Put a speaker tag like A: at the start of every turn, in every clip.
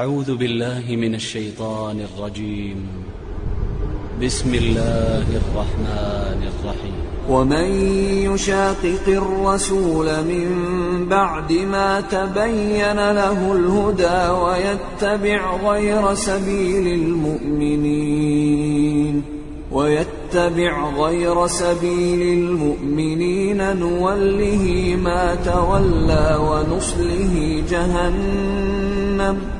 A: أعوذ بالله من الشيطان الرجيم. بسم الله الرحمن الرحيم.
B: ومن يشاقق الرسول من بعد ما تبين له الهدى ويتبع غير سبيل المؤمنين ويتبع غير سبيل المؤمنين نوله ما تولى ونصله جهنم.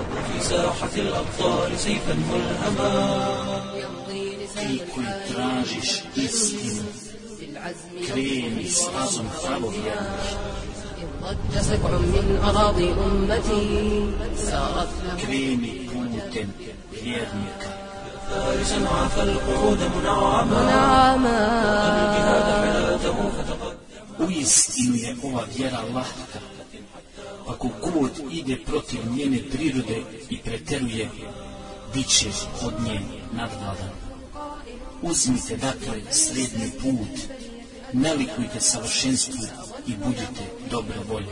C: في
D: ساحة الأبطال سيفا ملهما
E: في كل تراجش إسكن كريمس أظن فابوفيان
F: ضج سبع من أراضي أمتي. سارت
E: كريمي كنت بيرنك
D: فارسا عفى القعود منعما.
E: منعما. ويستيو يقوى ديال الله تقدم ako god ide protiv njene prirode i preteruje, bit ćeš od nje nadvladan. Uzmite dakle srednji put, nalikujte savršenstvu i budite dobre volje.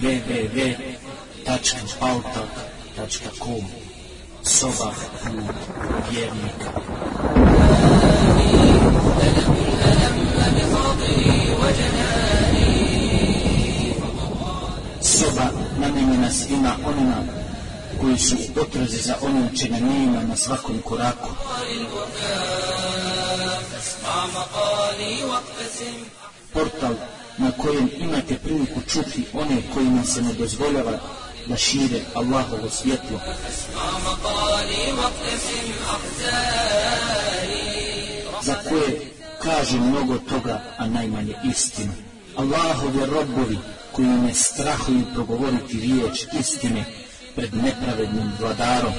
E: www.altak.com Soba put vjernika Soba namenjena svima onima koji su u potrazi za onim čega nema na svakom koraku. Portal na kojem imate priliku čuti one kojima se ne dozvoljava da šire Allahovo svjetlo Za koje kaže mnogo toga, a najmanje istinu. Allahovi robovi koji ne strahuju progovoriti riječ istine pred nepravednim vladarom.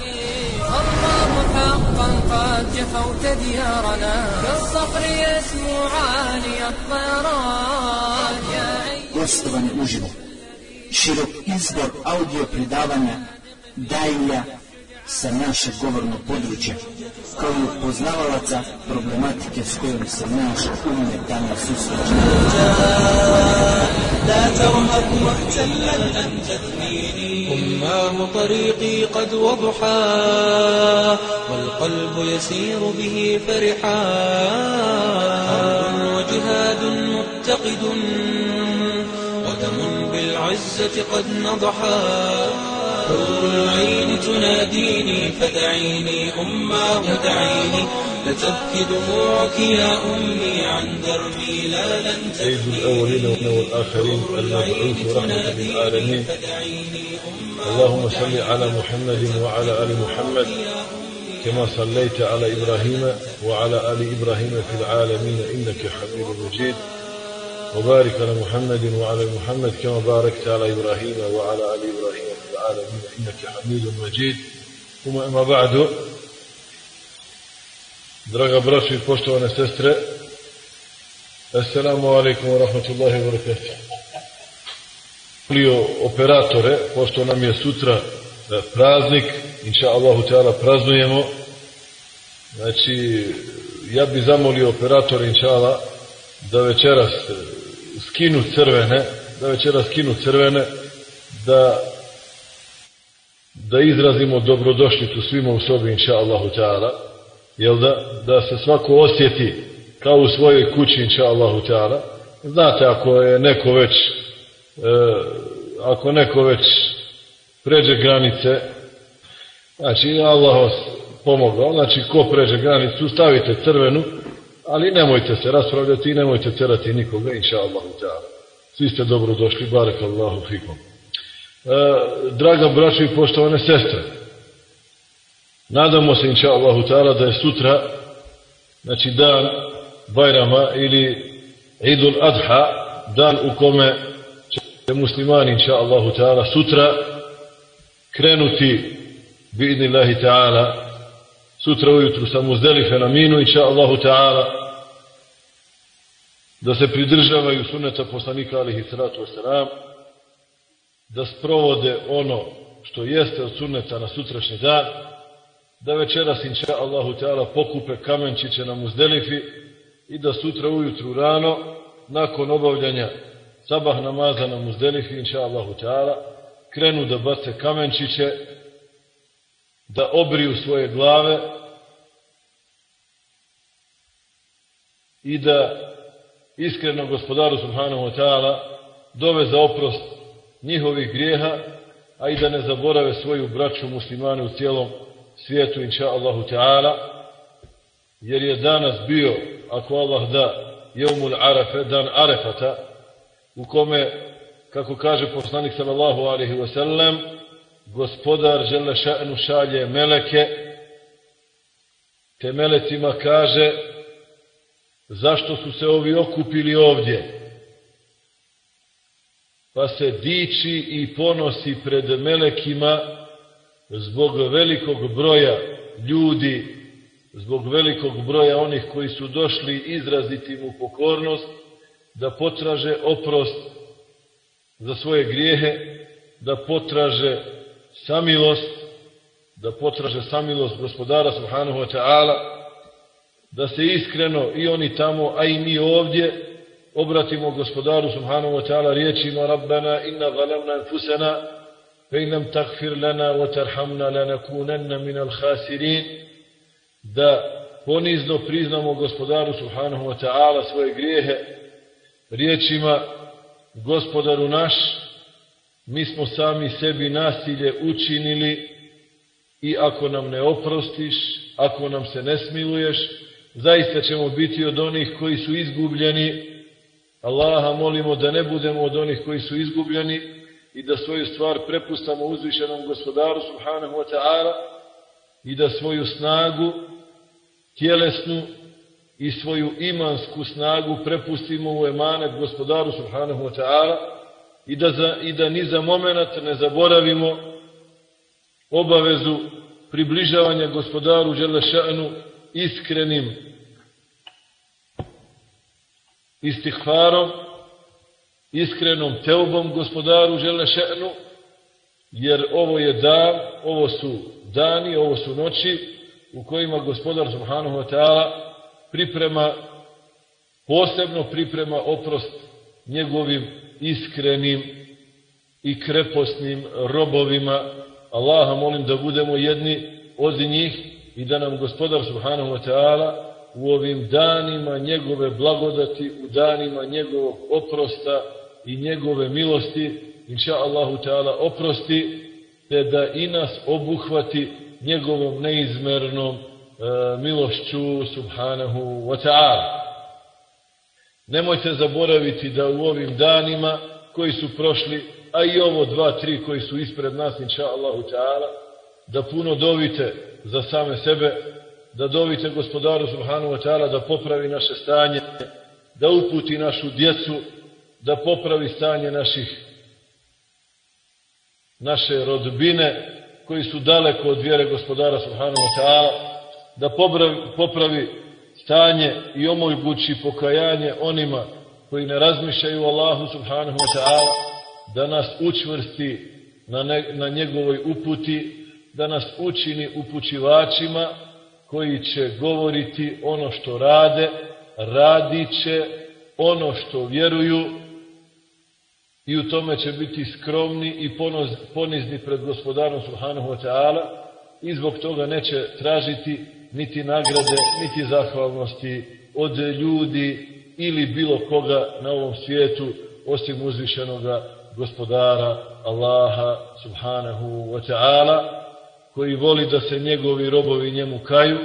G: الله حقا قد جفوت ديارنا كالصقر يسمو عالي الطيران يا
E: gostovanje uživo, širok izbor audio predavanja dailja sa našeg govornog područja, kao i upoznavalaca problematike s kojom se naš umet danas susreće.
D: لا ترهب محتلا أن تثنيني همام طريقي قد وضحى والقلب يسير به فرحا حرب وجهاد متقد ودم بالعزة قد نضحا حور العين تناديني فدعيني أماه دعيني لتبكي دموعك يا أمي عن دربي لا لن
H: سيد الأولين والآخرين المبعوث رحمة للعالمين. اللهم صل على محمد وعلى آل محمد كما صليت على إبراهيم وعلى آل إبراهيم في العالمين إنك حميد مجيد. وبارك على محمد وعلى محمد كما باركت على إبراهيم وعلى آل إبراهيم. العالمين إنك حميد مجيد ثم أما بعد Draga braćo i poštovane sestre, Assalamu alaikum wa rahmatullahi wa barakatuh. Molio operatore, pošto nam je sutra e, praznik, inša Allahu Teala praznujemo, znači, ja bi zamolio operatore, inša Allah, da večeras e, skinu crvene, da večeras skinu crvene, da da izrazimo dobrodošlicu svima u sobi, inša Allahu Teala, jel da, da se svako osjeti kao u svojoj kući, inša Allahu Teala. Znate, ako je neko već, e, ako neko već pređe granice, znači Allah vas pomogao, znači ko pređe granicu, stavite crvenu, ali nemojte se raspravljati i nemojte terati nikoga, inša Allahu Teala. Svi ste dobrodošli, barek Allahu fikom. E, draga braćo i poštovane sestre, Nadamo se, inša Allahu ta'ala, da je sutra, znači dan Bajrama ili Idul Adha, dan u kome će muslimani, inša Allahu ta'ala, sutra krenuti bi idnillahi ta'ala sutra ujutru sa muzdelife na minu, inša Allahu ta'ala da se pridržavaju suneta poslanika alihi salatu wasalam, da sprovode ono što jeste od sunneta na sutrašnji dan, da večeras, inša Allahu Teala, pokupe kamenčiće na muzdelifi i da sutra ujutru rano, nakon obavljanja sabah namaza na muzdelifi, inša Allahu Teala, krenu da bace kamenčiće, da obriju svoje glave i da iskreno gospodaru Subhanahu wa ta'ala dove za oprost njihovih grijeha, a i da ne zaborave svoju braću muslimane u cijelom svijetu, inša Allahu ta'ala, jer je danas bio, ako Allah da, jeumul arefe, dan arefata, u kome, kako kaže poslanik sallallahu alaihi wa sallam, gospodar žele ša'nu šalje meleke, te melecima kaže, zašto su se ovi okupili ovdje? Pa se diči i ponosi pred melekima zbog velikog broja ljudi, zbog velikog broja onih koji su došli izraziti mu pokornost, da potraže oprost za svoje grijehe, da potraže samilost, da potraže samilost gospodara subhanahu wa ta'ala, da se iskreno i oni tamo, a i mi ovdje, obratimo gospodaru subhanahu wa ta'ala riječima Rabbana inna zalamna anfusana fe in lam tagfir lana wa tarhamna lanakunanna min al khasirin da ponizno priznamo gospodaru subhanahu wa ta'ala svoje grijehe riječima gospodaru naš mi smo sami sebi nasilje učinili i ako nam ne oprostiš ako nam se ne smiluješ zaista ćemo biti od onih koji su izgubljeni. Allaha molimo da ne budemo od onih koji su izgubljeni i da svoju stvar prepustamo uzvišenom gospodaru subhanahu wa ta'ala i da svoju snagu tjelesnu i svoju imansku snagu prepustimo u emanet gospodaru subhanahu wa ta'ala i da, za, i da ni za moment ne zaboravimo obavezu približavanja gospodaru Đelešanu iskrenim istihvarom, iskrenom teubom gospodaru Želešenu, jer ovo je dan, ovo su dani, ovo su noći u kojima gospodar Subhanahu wa priprema, posebno priprema oprost njegovim iskrenim i kreposnim robovima. Allaha molim da budemo jedni od njih i da nam gospodar Subhanahu wa ta'ala u ovim danima njegove blagodati, u danima njegovog oprosta i njegove milosti, inša Allahu Teala oprosti, te da i nas obuhvati njegovom neizmernom e, milošću subhanahu wa ta'ala. Nemojte zaboraviti da u ovim danima koji su prošli, a i ovo dva, tri koji su ispred nas, inša Allahu Teala, da puno dovite za same sebe, da dovite gospodaru Subhanu wa ta'ala da popravi naše stanje, da uputi našu djecu, da popravi stanje naših naše rodbine koji su daleko od vjere gospodara Subhanu wa ta'ala, da popravi, popravi stanje i omogući pokajanje onima koji ne razmišljaju Allahu Subhanahu wa ta'ala, da nas učvrsti na, ne, na njegovoj uputi, da nas učini upućivačima, koji će govoriti ono što rade, radit će ono što vjeruju i u tome će biti skromni i ponizni pred gospodarom Subhanahu wa ta'ala i zbog toga neće tražiti niti nagrade, niti zahvalnosti od ljudi ili bilo koga na ovom svijetu osim uzvišenoga gospodara Allaha Subhanahu wa ta'ala koji voli da se njegovi robovi njemu kaju,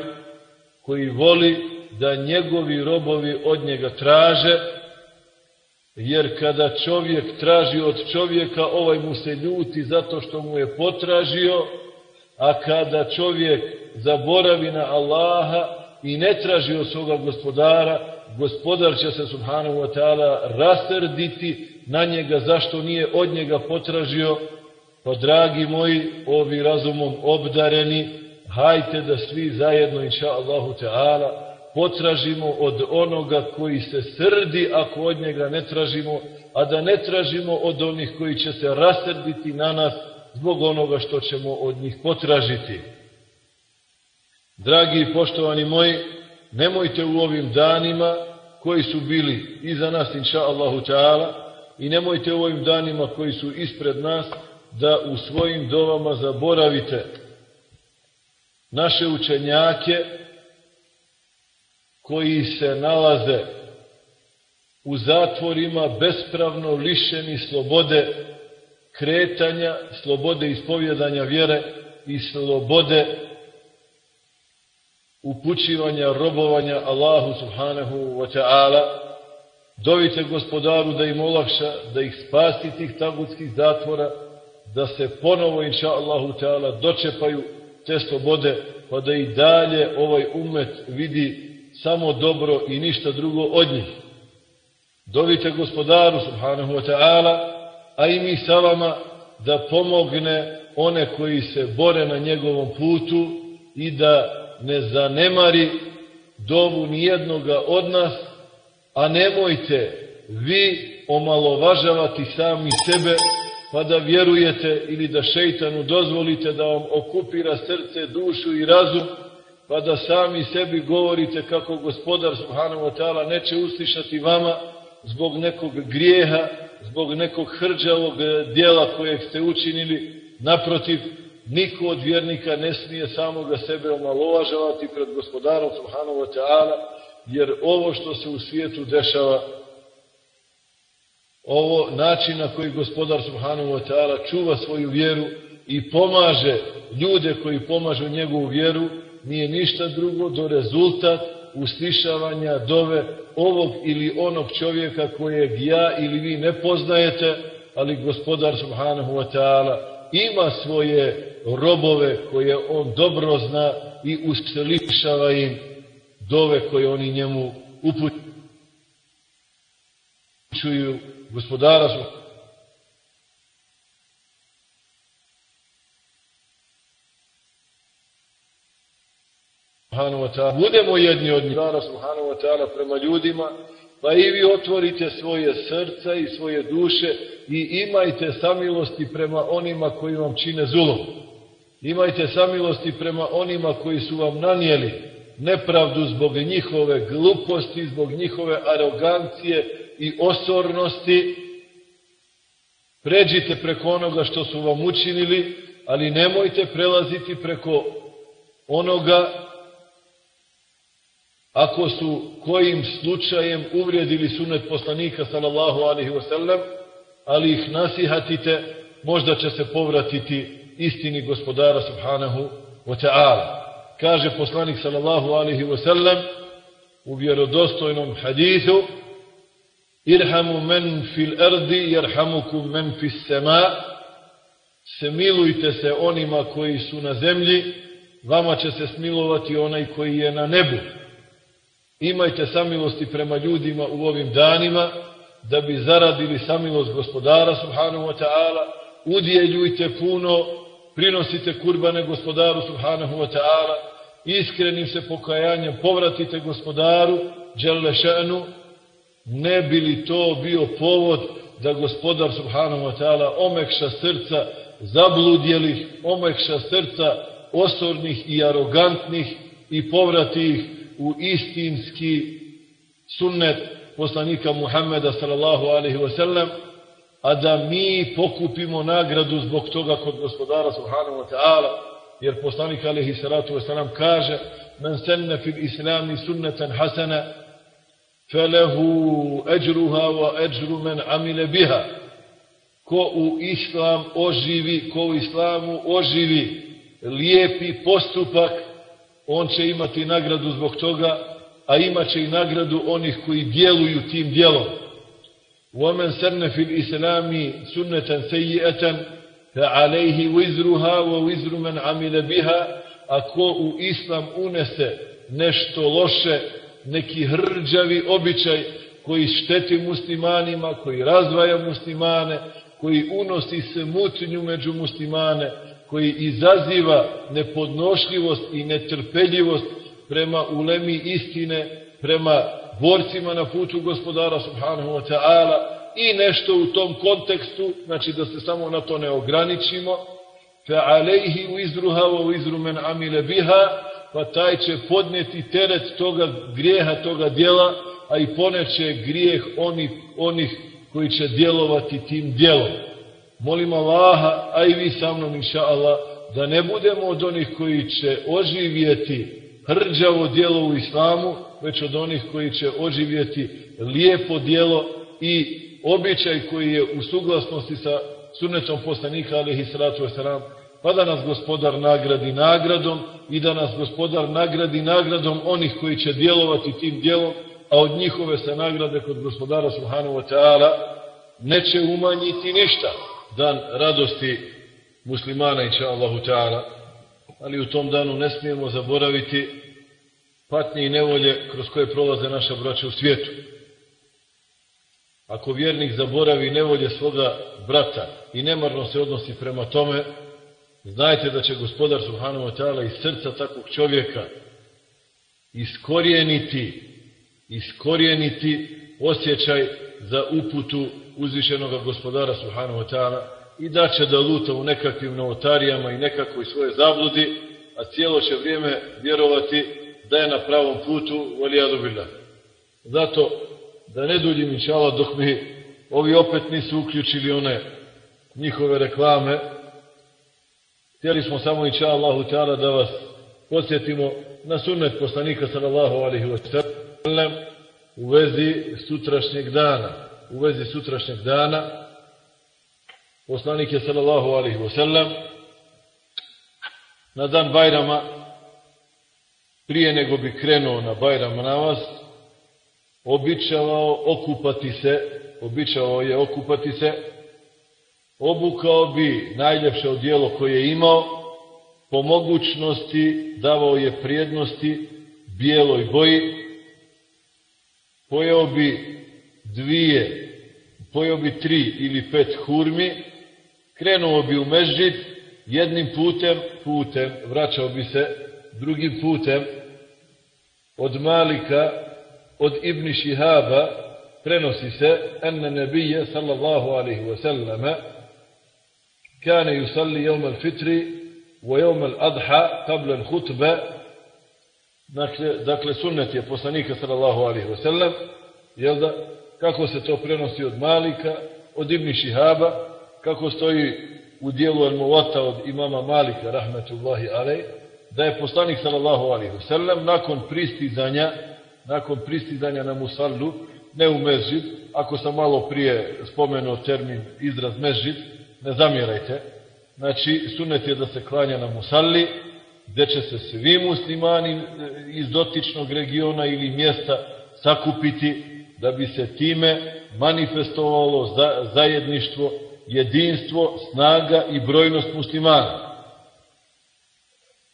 H: koji voli da njegovi robovi od njega traže, jer kada čovjek traži od čovjeka, ovaj mu se ljuti zato što mu je potražio, a kada čovjek zaboravi na Allaha, i ne traži od svoga gospodara, gospodar će se subhanahu wa ta'ala rasrditi na njega zašto nije od njega potražio, pa dragi moji, ovi razumom obdareni, hajte da svi zajedno, inša Allahu ta'ala, potražimo od onoga koji se srdi ako od njega ne tražimo, a da ne tražimo od onih koji će se rasrditi na nas zbog onoga što ćemo od njih potražiti. Dragi i poštovani moji, nemojte u ovim danima koji su bili iza nas, inša Allahu ta'ala, i nemojte u ovim danima koji su ispred nas, da u svojim dovama zaboravite naše učenjake koji se nalaze u zatvorima bespravno lišeni slobode kretanja, slobode ispovjedanja vjere i slobode upućivanja, robovanja Allahu subhanahu wa ta'ala. Dovite gospodaru da im olakša, da ih spasti tih tagutskih zatvora, da se ponovo, inša Allahu ta'ala, dočepaju te slobode, pa da i dalje ovaj umet vidi samo dobro i ništa drugo od njih. Dovite gospodaru, subhanahu wa ta'ala, a i mi sa vama, da pomogne one koji se bore na njegovom putu i da ne zanemari dovu nijednoga od nas, a nemojte vi omalovažavati sami sebe, pa da vjerujete ili da šeitanu dozvolite da vam okupira srce, dušu i razum, pa da sami sebi govorite kako gospodar Subhanahu wa ta'ala neće uslišati vama zbog nekog grijeha, zbog nekog hrđavog dijela kojeg ste učinili, naprotiv, niko od vjernika ne smije samoga sebe omalovažavati pred gospodarom Subhanahu wa ta'ala, jer ovo što se u svijetu dešava, ovo način na koji gospodar Subhanahu wa ta'ala čuva svoju vjeru i pomaže ljude koji pomažu njegovu vjeru, nije ništa drugo do rezultat uslišavanja dove ovog ili onog čovjeka kojeg ja ili vi ne poznajete, ali gospodar Subhanahu wa ta'ala ima svoje robove koje on dobro zna i uslišava im dove koje oni njemu upućuju gospodara subhanahu wa ta'ala. Budemo jedni od njih. Subhanahu wa ta'ala prema ljudima, pa i vi otvorite svoje srca i svoje duše i imajte samilosti prema onima koji vam čine zulom. Imajte samilosti prema onima koji su vam nanijeli nepravdu zbog njihove gluposti, zbog njihove arogancije i osornosti. Pređite preko onoga što su vam učinili, ali nemojte prelaziti preko onoga ako su kojim slučajem uvrijedili sunet poslanika sallallahu alaihi wasallam, ali ih nasihatite, možda će se povratiti istini gospodara subhanahu wa ta'ala. Kaže poslanik sallallahu alaihi wasallam u vjerodostojnom hadithu Irhamu men fil ardi, jerhamukum men fis sema. Se milujte se onima koji su na zemlji, vama će se smilovati onaj koji je na nebu. Imajte samilosti prema ljudima u ovim danima, da bi zaradili samilost gospodara, subhanahu wa ta'ala, udjeljujte puno, prinosite kurbane gospodaru, subhanahu wa ta'ala, iskrenim se pokajanjem povratite gospodaru, dželle še'nu, ne bi li to bio povod da gospodar, subhanahu wa ta'ala, omekša srca zabludjelih, omekša srca osornih i arogantnih i povrati ih u istinski sunnet poslanika Muhammeda sallallahu alaihi wa sallam, a da mi pokupimo nagradu zbog toga kod gospodara subhanahu wa ta'ala, jer poslanik alaihi salatu wa sallam kaže men senne fil islami sunnetan hasana felehu eđruha wa eđru men amile biha ko u islam oživi, ko u islamu oživi lijepi postupak on će imati nagradu zbog toga, a imaće i nagradu onih koji djeluju tim djelom. وَمَنْ سَرْنَ فِي الْإِسْلَامِ سُنَّةً سَيِّئَةً فَعَلَيْهِ وِزْرُهَا وَوِزْرُ مَنْ عَمِلَ بِهَا Ako u islam unese nešto loše, neki hrđavi običaj koji šteti muslimanima, koji razdvaja muslimane, koji unosi se mutnju među muslimane, koji izaziva nepodnošljivost i netrpeljivost prema ulemi istine, prema borcima na putu gospodara subhanahu wa ta'ala i nešto u tom kontekstu, znači da se samo na to ne ograničimo, izruha u izru men amile biha, pa taj će podneti teret toga grijeha, toga dijela, a i poneće grijeh onih, onih koji će djelovati tim djelom. Molim Allaha, a i vi sa mnom, inša Allah, da ne budemo od onih koji će oživjeti hrđavo dijelo u islamu, već od onih koji će oživjeti lijepo dijelo i običaj koji je u suglasnosti sa sunnetom poslanika alihi salatu wasalam, pa da nas gospodar nagradi nagradom i da nas gospodar nagradi nagradom onih koji će djelovati tim djelom, a od njihove se nagrade kod gospodara subhanahu wa ta'ala neće umanjiti ništa dan radosti muslimana inša Allahu ta'ala ali u tom danu ne smijemo zaboraviti patnje i nevolje kroz koje prolaze naša braća u svijetu. Ako vjernik zaboravi nevolje svoga brata i nemarno se odnosi prema tome, znajte da će gospodar Subhanahu wa ta'ala iz srca takvog čovjeka iskorijeniti, iskorijeniti osjećaj za uputu uzvišenog gospodara Subhanahu wa ta'ala i da će da luta u nekakvim novotarijama i nekakvoj svoje zabludi, a cijelo će vrijeme vjerovati da je na pravom putu, valijadu billah. Zato, da ne duljim inšala dok mi ovi opet nisu uključili one njihove reklame, htjeli smo samo inša Allahu ta'ala da vas podsjetimo na sunnet poslanika sallallahu alihi wa sallam u vezi sutrašnjeg dana. U vezi sutrašnjeg dana poslanik je sallallahu alihi wa sallam na dan Bajrama prije nego bi krenuo na Bajram namaz, običavao okupati se, običavao je okupati se, obukao bi najljepše odijelo koje je imao, po mogućnosti davao je prijednosti bijeloj boji, pojeo bi dvije, pojeo bi tri ili pet hurmi, krenuo bi u mežđid, jednim putem, putem, vraćao bi se drugim putem, od Malika, od Ibn Šihaba, prenosi se, enne nebije, sallallahu alaihi wa yusalli jevma al-fitri, wa jevma al-adha, qabla al-hutba, dakle, dakle, sunnet je poslanika, sallallahu alaihi wa sallam, da, kako se to prenosi od Malika, od Ibn Šihaba, kako stoji u dijelu al-Muwata od imama Malika, rahmetullahi alaihi, da je poslanik sallallahu alaihi wasallam nakon pristizanja nakon pristizanja na musallu ne u mezžid ako sam malo prije spomenuo termin izraz mezžid ne zamjerajte znači sunet je da se klanja na musalli gde će se svi muslimani e, iz dotičnog regiona ili mjesta sakupiti da bi se time manifestovalo zajedništvo, jedinstvo, snaga i brojnost muslimana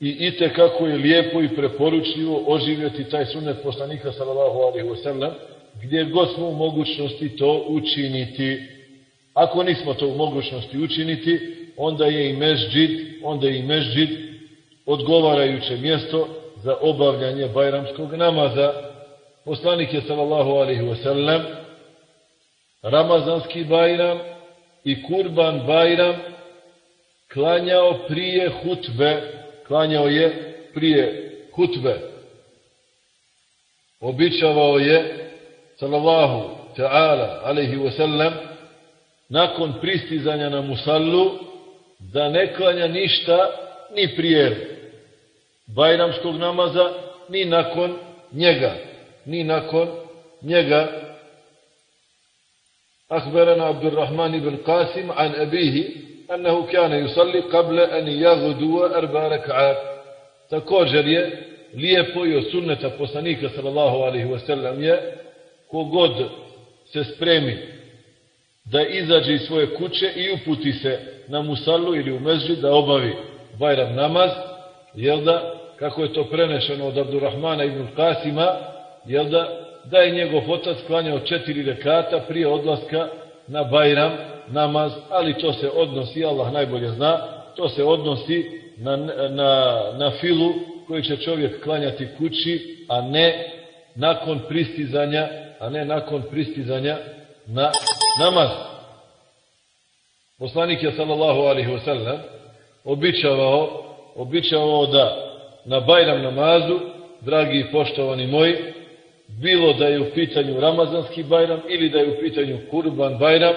H: i ite kako je lijepo i preporučljivo oživjeti taj sunnet poslanika sallallahu alaihi wasallam gdje god smo u mogućnosti to učiniti. Ako nismo to u mogućnosti učiniti, onda je i mežđid, onda je i mežđid odgovarajuće mjesto za obavljanje bajramskog namaza. Poslanik je sallallahu alaihi wasallam Ramazanski bajram i kurban bajram klanjao prije hutbe klanjao je prije hutbe. Običavao je, sallallahu ta'ala, alaihi wasallam, nakon pristizanja na musallu, da ne klanja ništa ni prije bajramskog namaza, ni nakon njega. Ni nakon njega. أخبرنا عبد الرحمن بن قاسم عن أبيه أنه كان يصلي قبل أن يغدو أربع ركعات također je lijepo i od sunneta poslanika sallallahu alaihi wasallam je kogod se spremi da izađe iz svoje kuće i uputi se na musallu ili u mezđi da obavi bajram namaz, jel da? Kako je to prenešeno od Abdurrahmana ibn Kasima, jel da, da je njegov otac klanjao četiri rekata prije odlaska na Bajram namaz, ali to se odnosi, Allah najbolje zna, to se odnosi na, na, na filu koji će čovjek klanjati kući, a ne nakon pristizanja, a ne nakon pristizanja na namaz. Poslanik je sallallahu alaihi wasallam običavao, običavao da na Bajram namazu, dragi i poštovani moji, bilo da je u pitanju Ramazanski Bajram ili da je u pitanju Kurban Bajram,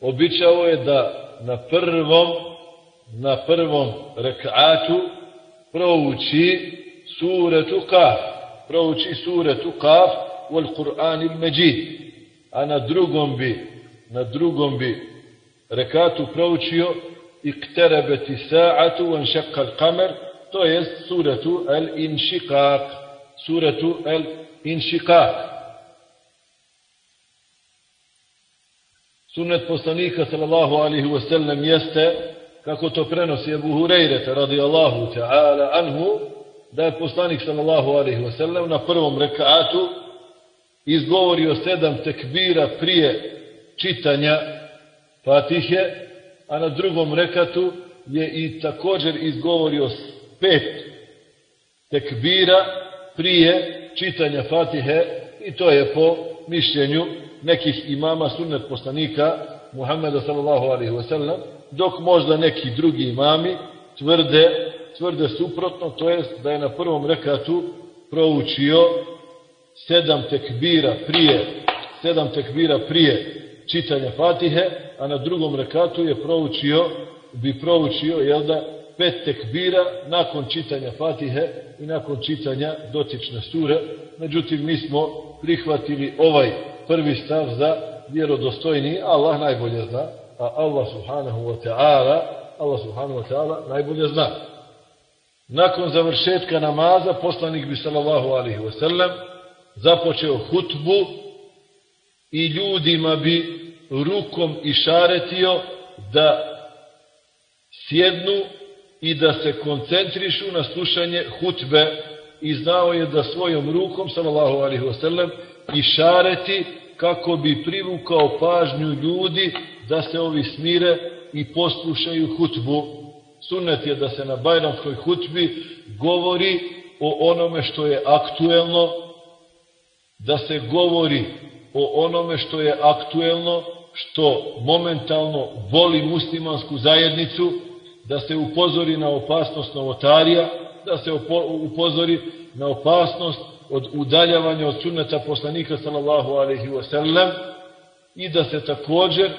H: običao je da na prvom na prvom rekatu prouči suretu Kaf, prouči suretu Kaf u Al-Qur'an il-Međid, a na drugom bi na drugom bi rekatu proučio ikterebeti sa'atu van šakka al-kamer, to jest suratu al-inšiqaq, suratu al-inšiqaq. Sunnet poslanika sallallahu alihi wasallam jeste, kako to prenosi Abu Hureyre radijallahu ta'ala anhu, da je poslanik sallallahu alihi wasallam na prvom rekaatu izgovorio sedam tekbira prije čitanja Fatihe, a na drugom rekatu je i također izgovorio pet tekbira prije čitanja Fatihe i to je po mišljenju nekih imama sunnet poslanika Muhammeda sallallahu alaihi wa sallam, dok možda neki drugi imami tvrde, tvrde suprotno, to jest da je na prvom rekatu proučio sedam tekbira prije, sedam tekbira prije čitanja Fatihe, a na drugom rekatu je proučio, bi proučio, jel da, pet tekbira nakon čitanja Fatihe i nakon čitanja dotične sure. Međutim, mi smo prihvatili ovaj prvi stav za vjerodostojni, Allah najbolje zna, a Allah subhanahu wa ta'ala, Allah subhanahu wa ta'ala najbolje zna. Nakon završetka namaza, poslanik bi sallallahu alihi wasallam započeo hutbu i ljudima bi rukom išaretio da sjednu i da se koncentrišu na slušanje hutbe i znao je da svojom rukom, sallallahu alihi wasallam, išareti kako bi privukao pažnju ljudi da se ovi smire i poslušaju hutbu. Sunnet je da se na Bajramskoj hutbi govori o onome što je aktuelno, da se govori o onome što je aktuelno, što momentalno voli muslimansku zajednicu, da se upozori na opasnost novotarija, da se upozori na opasnost od udaljavanja od sunneta poslanika sallallahu alaihi wa sallam i da se također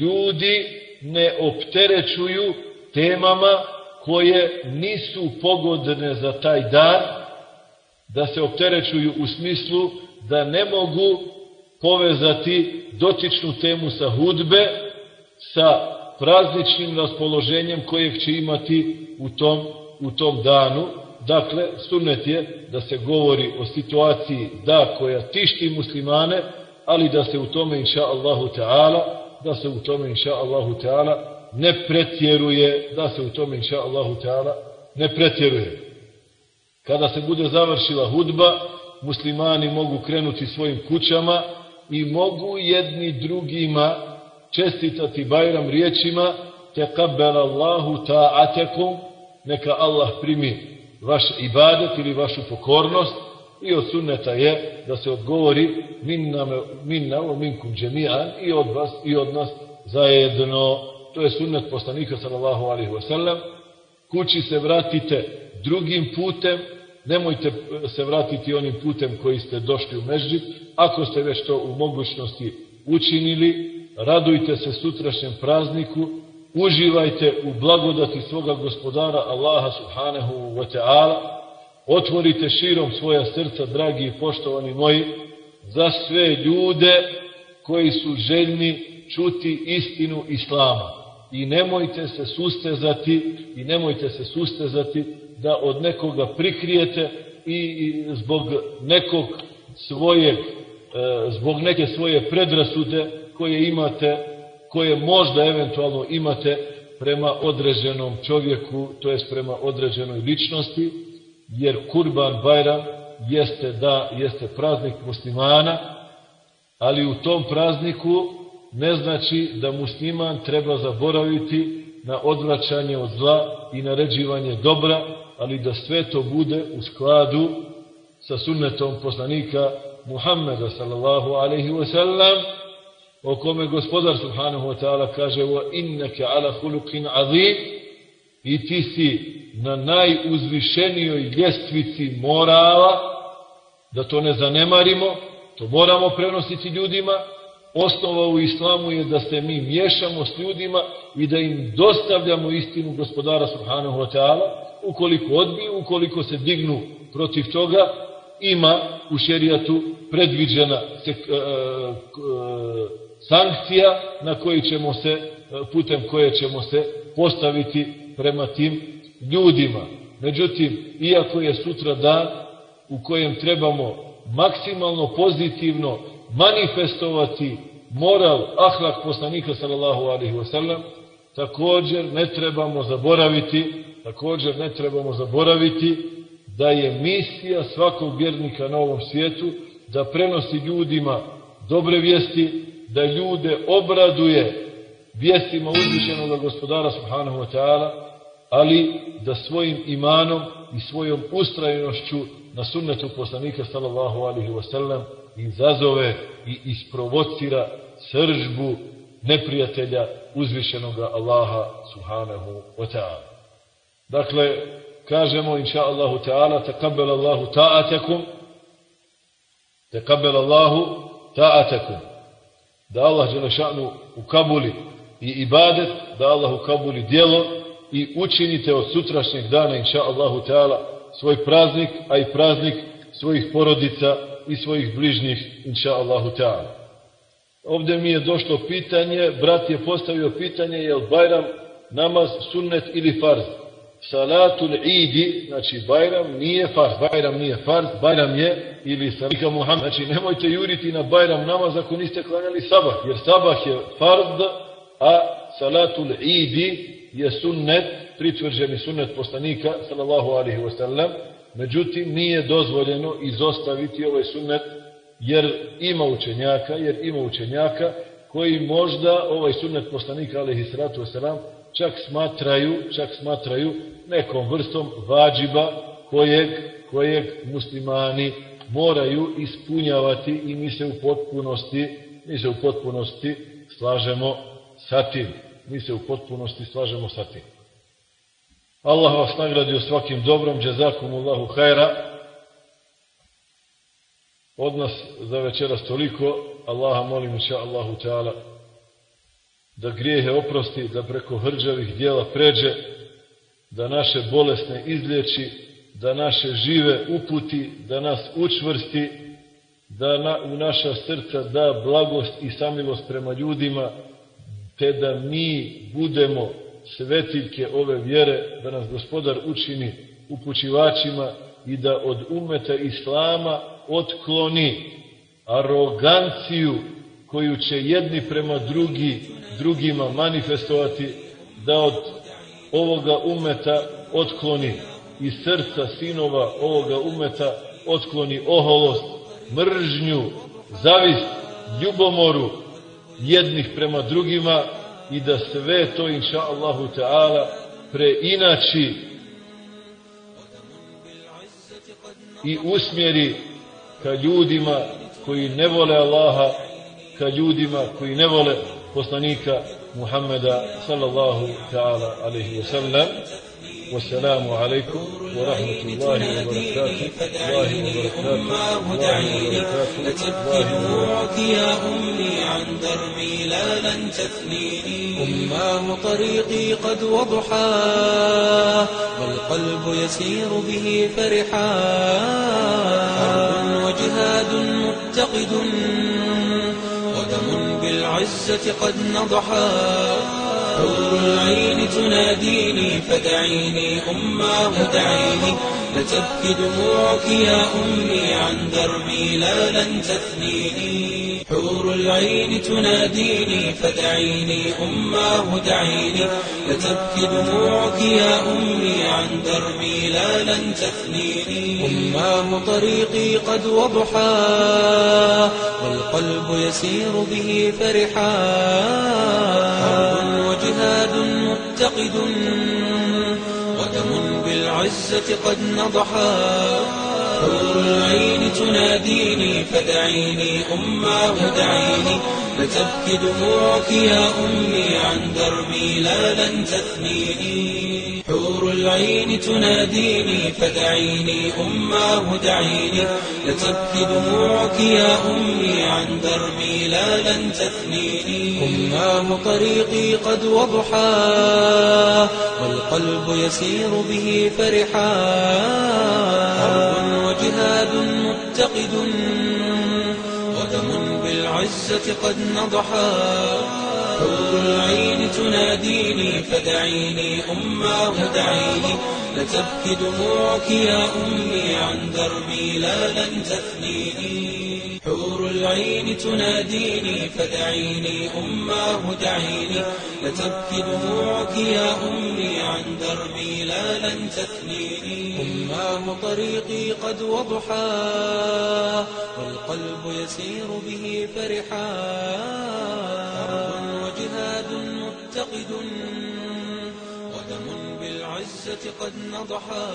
H: ljudi ne opterećuju temama koje nisu pogodne za taj dan, da se opterećuju u smislu da ne mogu povezati dotičnu temu sa hudbe sa prazničnim raspoloženjem kojeg će imati u tom, u tom danu, Dakle, sunnet je da se govori o situaciji da koja tišti muslimane, ali da se u tome inša Allahu Teala, da se u tome inša Allahu Teala ne pretjeruje, da se u tome inša Allahu Teala ne pretjeruje. Kada se bude završila hudba, muslimani mogu krenuti svojim kućama i mogu jedni drugima čestitati Bajram riječima tekabbel Allahu ta'atekum neka Allah primi vaš ibadet ili vašu pokornost i od sunneta je da se odgovori minna, minna o minkum džemijan i od vas i od nas zajedno. To je sunnet poslanika sallallahu alaihi wasallam. Kući se vratite drugim putem, nemojte se vratiti onim putem koji ste došli u mežđit. Ako ste već to u mogućnosti učinili, radujte se sutrašnjem prazniku, uživajte u blagodati svoga gospodara Allaha subhanahu wa ta'ala, otvorite širom svoja srca, dragi i poštovani moji, za sve ljude koji su željni čuti istinu Islama. I nemojte se sustezati, i nemojte se sustezati da od nekoga prikrijete i zbog nekog svoje, e, zbog neke svoje predrasude koje imate koje možda eventualno imate prema određenom čovjeku, to jest prema određenoj ličnosti, jer Kurban Bajram jeste da jeste praznik muslimana, ali u tom prazniku ne znači da musliman treba zaboraviti na odvraćanje od zla i naređivanje dobra, ali da sve to bude u skladu sa sunnetom poslanika Muhammeda sallallahu alaihi wa sallam, o kome gospodar subhanahu wa ta'ala kaže innaka ala hulukin azim i ti si na najuzvišenijoj ljestvici morala da to ne zanemarimo to moramo prenositi ljudima osnova u islamu je da se mi miješamo s ljudima i da im dostavljamo istinu gospodara subhanahu wa ta'ala ukoliko odbiju, ukoliko se dignu protiv toga ima u šerijatu predviđena se, e, e, sankcija na koji ćemo se, putem koje ćemo se postaviti prema tim ljudima. Međutim, iako je sutra dan u kojem trebamo maksimalno pozitivno manifestovati moral, ahlak poslanika sallallahu alaihi wasallam, također ne trebamo zaboraviti, također ne trebamo zaboraviti da je misija svakog vjernika na ovom svijetu da prenosi ljudima dobre vijesti, da ljude obraduje vijestima uzvišenog gospodara subhanahu wa ta'ala, ali da svojim imanom i svojom ustrajnošću na sunnetu poslanika sallallahu alihi wasallam izazove i isprovocira sržbu neprijatelja uzvišenog Allaha subhanahu wa ta'ala. Dakle, kažemo inša Allahu ta'ala takabbel Allahu ta'atakum takabbel Allahu ta'atakum da Allah Đelešanu ukabuli i ibadet, da Allah ukabuli dijelo i učinite od sutrašnjeg dana, inša Allahu Teala, svoj praznik, a i praznik svojih porodica i svojih bližnjih, inša Allahu Teala. Ovdje mi je došlo pitanje, brat je postavio pitanje, je li Bajram namaz sunnet ili farz? Salatul idi, znači Bajram nije farz, Bajram nije farz, Bajram je ili salika Muhammed. Znači nemojte juriti na Bajram namaz ako niste klanjali sabah, jer sabah je farz, a salatul idi je sunnet, pritvrđeni sunnet poslanika, sallallahu alihi wasallam, međutim nije dozvoljeno izostaviti ovaj sunnet, jer ima učenjaka, jer ima učenjaka koji možda ovaj sunnet poslanika, alihi salatu wasallam, čak smatraju, čak smatraju nekom vrstom vađiba kojeg, kojeg muslimani moraju ispunjavati i mi se u potpunosti, mi se u potpunosti slažemo sa tim. Mi se u potpunosti slažemo sa tim. Allah vas nagradio svakim dobrom, džezakum Allahu hajra. Od nas za večeras toliko. Allaha molim inša Allahu Teala da grijehe oprosti, da preko hrđavih dijela pređe, da naše bolesne izliječi, da naše žive uputi, da nas učvrsti, da na, u naša srca da blagost i samilost prema ljudima, te da mi budemo svetiljke ove vjere, da nas gospodar učini upućivačima i da od umeta Islama otkloni aroganciju koju će jedni prema drugi, drugima manifestovati, da od ovoga umeta otkloni i srca sinova ovoga umeta otkloni oholost, mržnju, zavist, ljubomoru jednih prema drugima i da sve to inša Allahu Teala preinači i usmjeri ka ljudima koji ne vole Allaha, ka ljudima koji ne vole poslanika Muhammeda sallallahu ta'ala alaihi wa sallam. والسلام عليكم ورحمة الله وبركاته. الله وبركاته. الله
D: يا أمي عن دربي لا لن تثنيني. أمام طريقي قد وضحاه والقلب يسير به فرحا. حرب وجهاد متقد ودم بالعزة قد نضحا. حور العين تناديني فدعيني أماه دعيني لتبكي دموعك يا أمي عن دربي لا لن تثنيني حور العين تناديني فدعيني أماه دعيني لتبكي دموعك يا أمي عن دربي لا لن تثنيني أماه طريقي قد وضحى والقلب يسير به فرحا. وجهاد متقد ودم بالعزة قد نضحا. حور العين تناديني فدعيني أماه دعيني لتبكي دموعك يا أمي عن دربي لا لن تثنيني. حور العين تناديني فدعيني أماه دعيني. لتبكي دموعك يا أمي عن دربي لا لن تثنيني أماه طريقي قد وضحى والقلب يسير به فرحا. حرب وجهاد متقد ودم بالعزة قد نضحا. حور العين تناديني فدعيني أماه دعيني لتبكي دموعك يا أمي عن دربي لا لن تثنيني حور العين تناديني فدعيني أماه دعيني لتبكي دموعك يا أمي عن دربي لا لن تثنيني أماه طريقي قد وضحى والقلب يسير به فرحا. متقد ودم بالعزة قد نضحا.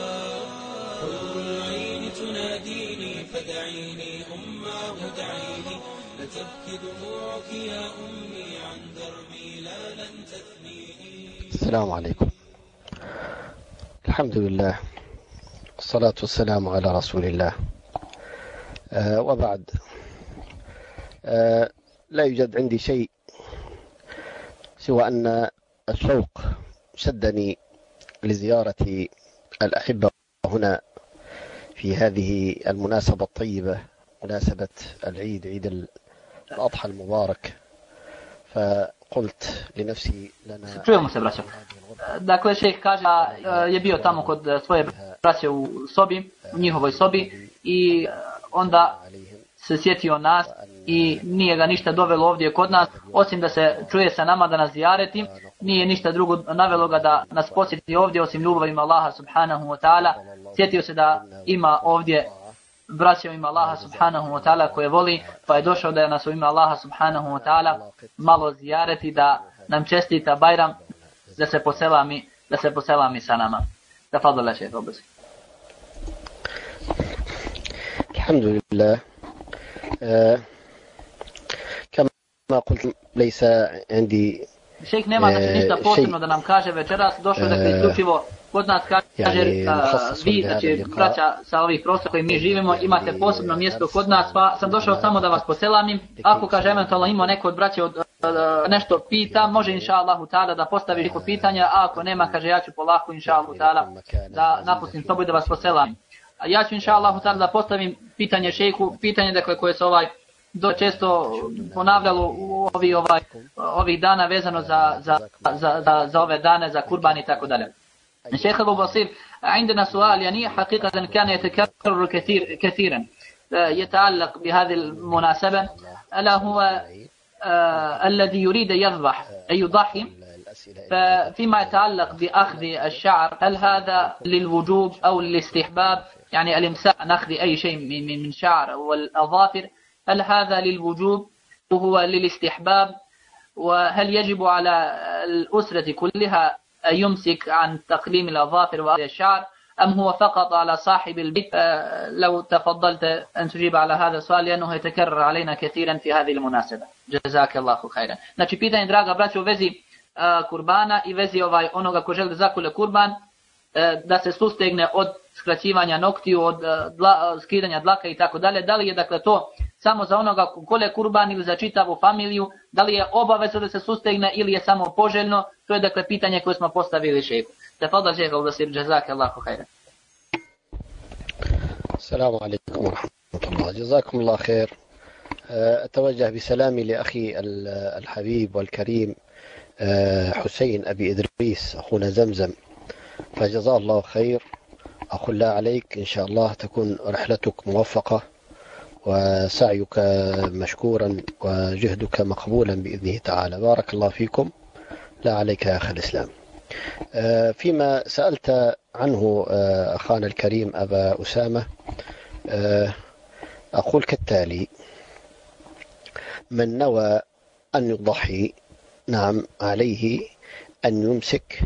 D: حور العين تناديني فدعيني أماه دعيني. لتبكي دموعك يا أمي عن دربي لا لن تثنيني
I: السلام عليكم. الحمد لله. والصلاة والسلام على رسول الله. آه وبعد. آه لا يوجد عندي شيء سوى أن الشوق شدني لزيارة الأحبة هنا في هذه المناسبة الطيبة مناسبة العيد عيد الأضحى المبارك. فقلت لنفسي لنا
J: Čujemo se, braćo. Dakle, šejh kaže da e, je bio tamo kod svoje braće u sobi, u njihovoj sobi i onda se sjetio nas i nije ga ništa dovelo ovdje kod nas, osim da se čuje sa nama da nas zijareti, nije ništa drugo navelo ga da nas posjeti ovdje, osim ljubavima Allaha subhanahu wa ta'ala. Sjetio se da ima ovdje braćom ima Allaha subhanahu wa ta'ala koje voli, pa je došao da je nas u ime Allaha subhanahu wa ta'ala malo zijareti da nam čestita Bajram, da se poselami, da se poselami sa nama. Da fadla šeht
I: dobro Alhamdulillah. كما قلت ليس عندي
J: Šejk nema znači ništa posebno da دا نام kaže večeras, دوشو دا dakle, isključivo kod nas kaže
I: eh,
J: vi, znači braća sa ovih prostora koji mi živimo, imate posebno mjesto kod nas, pa sam došao samo da vas poselamim. Ako kaže eventualno ima neko od braće od, eh, nešto pita, može inša Allahu tada da postavi neko pitanja, a ako nema kaže ja ću polako inša Allahu tada da napustim sobu i da vas poselamim. Ja ću inša ta'ala da postavim pitanje šejku, pitanje dakle koje se ovaj do često ponavljalo u ovi ovaj ovih dana vezano za za za za, za ove dane za kurban i tako dalje. الشيخ أبو بصير عندنا سؤال يعني حقيقة كان يتكرر كثير كثيرا آه، يتعلق بهذه المناسبة ألا هو آه، الذي يريد يذبح أي يضحي ففيما يتعلق بأخذ الشعر هل هذا للوجوب أو للاستحباب يعني الإمساك عن أخذ أي شيء من- من شعر والأظافر هل هذا للوجوب؟ وهو للاستحباب؟ وهل يجب على الأسرة كلها أن يمسك عن تقليم الأظافر والشعر أم هو فقط على صاحب البيت؟ آه، لو تفضلت أن تجيب على هذا السؤال لأنه يتكرر علينا كثيرا في هذه المناسبة. جزاك الله خيرا. Znači pitanje draga braćo u vezi a, kurbana i vezi ovaj onoga ko želi da zakule kurban da se sustegne od skraćivanja noktiju, od e, dla, skidanja dlaka i tako dalje. Da li je dakle to samo za onoga ko kole kurban ili za čitavu familiju, da li je obavezno da se sustegne ili je samo poželjno, to je dakle pitanje koje smo postavili šeku. Tafadal šeha Ubasir, jazak Allahu khairan.
I: السلام عليكم ورحمة الله جزاكم الله خير آه، أتوجه بسلامي لأخي ال- الحبيب والكريم آه، حسين أبي إدريس أخونا زمزم فجزاه الله خير. أقول لا عليك إن شاء الله تكون رحلتك موفقة وسعيك مشكورا وجهدك مقبولا بإذنه تعالى. بارك الله فيكم. لا عليك يا أخي الإسلام. آه، فيما سألت عنه آه، أخانا الكريم أبا أسامة آه، أقول كالتالي. من نوى أن يضحي نعم عليه أن يمسك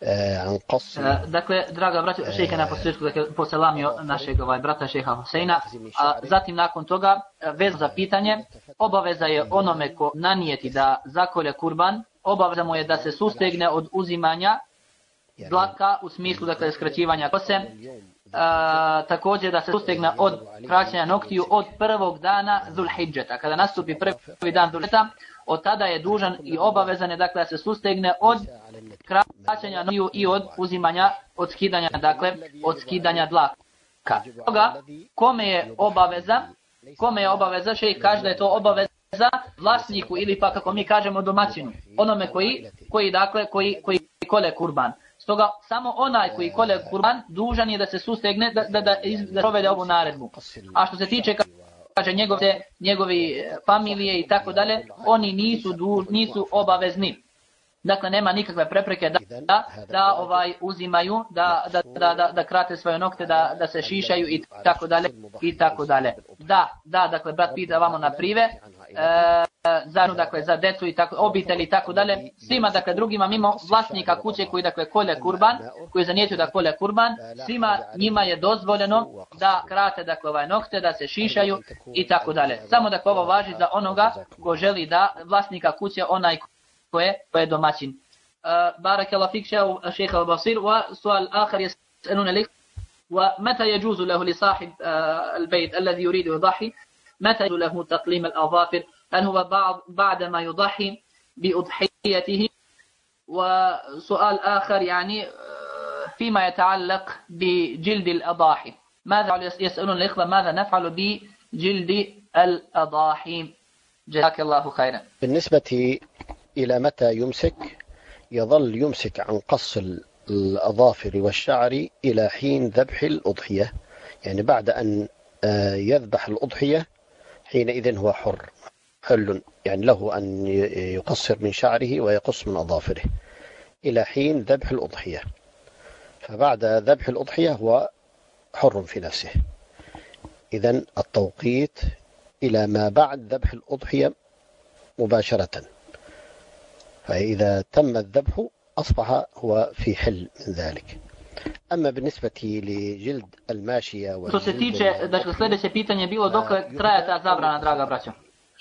I: e, an.
J: E, dakle, draga braćo, šejh na posljedku dakle, poselamio našeg ovaj, brata šeha Hoseina. a zatim nakon toga e, vez za pitanje, obaveza je onome ko nanijeti da zakolje kurban, obaveza mu je da se sustegne od uzimanja dlaka u smislu dakle skraćivanja kose, a, također da se sustegne od kraćenja noktiju od prvog dana Zulhidžeta. Kada nastupi prvi dan Zulhidžeta, od tada je dužan i obavezan je dakle, da se sustegne od kraćenja noktiju i od uzimanja, od skidanja, dakle, od skidanja dlaka. Toga, kome je obaveza, kome je obaveza, šejh kaže da je to obaveza vlasniku ili pa kako mi kažemo domaćinu, onome koji, koji dakle, koji, koji kole kurban. Stoga samo onaj koji kole kurban dužan je da se sustegne da, da, da, da provede ovu naredbu. A što se tiče kaže njegove, njegovi familije i tako dalje, oni nisu, du, nisu obavezni. Dakle, nema nikakve prepreke da, da, da ovaj uzimaju, da, da, da, da, da krate svoje nokte, da, da se šišaju i tako dalje, i tako dalje. Da, da, dakle, brat pita vamo na prive, e, za, dakle, za decu i tako, obitelji i tako dalje, svima, dakle, drugima, mimo vlasnika kuće koji, dakle, kolje kurban, koji zanijetio da kolje kurban, svima njima je dozvoljeno da krate, dakle, ovaj nokte, da se šišaju i tako dalje. Samo, dakle, ovo važi za onoga ko želi da vlasnika kuće, onaj koje, koje domaćin. بارك الله فيك شيخ البصير وسؤال آخر يسألون لك ومتى يجوز له لصاحب البيت الذي يريد يضحي متى له تقليم الأظافر هل هو بعض بعد ما يضحي بأضحيته؟ وسؤال آخر يعني فيما يتعلق بجلد الأضاحي. ماذا يسألون الإخوة؟ ماذا نفعل بجلد الأضاحي؟ جزاك الله خيرا.
I: بالنسبة إلى متى يمسك يظل يمسك عن قص الأظافر والشعر إلى حين ذبح الأضحية. يعني بعد أن يذبح الأضحية حينئذ هو حر حل يعني له أن يقصر من شعره ويقص من أظافره. إلى حين ذبح الأضحية. فبعد ذبح الأضحية هو حر في نفسه. إذا التوقيت إلى ما بعد ذبح الأضحية مباشرة. فإذا تم الذبح أصبح هو في حل من ذلك. أما بالنسبة لجلد الماشية
J: Što se tiče, dakle sljedeće pitanje je bilo dokle traja ta zabrana, draga braćo?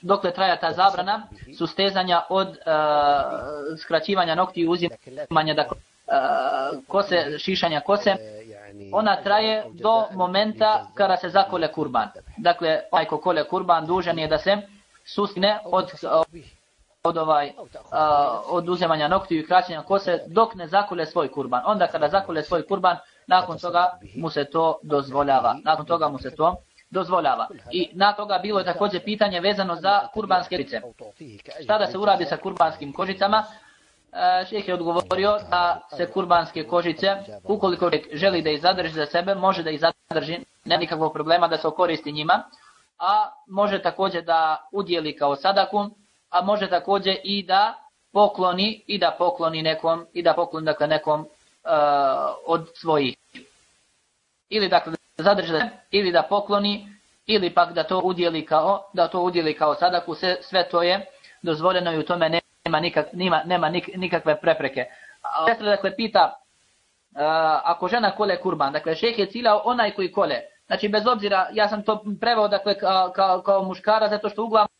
J: Dokle traja ta zabrana sustezanja od uh, skraćivanja nokti i uzimanja dakle, uh, kose, šišanja kose, ona traje do momenta kada se zakole kurban. Dakle, onaj ko kole kurban dužan je da se sustigne od od ovaj a, od uzemanja noktiju i kraćenja kose dok ne zakule svoj kurban. Onda kada zakule svoj kurban, nakon toga mu se to dozvoljava. Nakon toga mu se to dozvoljava. I na toga bilo je također pitanje vezano za kurbanske kožice. Šta da se uradi sa kurbanskim kožicama? E, šeh je odgovorio da se kurbanske kožice, ukoliko želi da ih zadrži za sebe, može da ih zadrži, nema nikakvog problema da se okoristi njima, a može također da udjeli kao sadaku, a može također i da pokloni i da pokloni nekom i da pokloni dakle nekom uh, od svojih ili dakle da zadrži ili da pokloni ili pak da to udjeli kao da to udjeli kao sadaku sve, sve to je dozvoljeno i u tome nema nikak, nema, nema nik, nikakve prepreke. A dakle pita uh, ako žena kole kurban, dakle šejh je ciljao onaj koji kole. Znači bez obzira, ja sam to preveo dakle kao, kao, kao muškara zato što uglavnom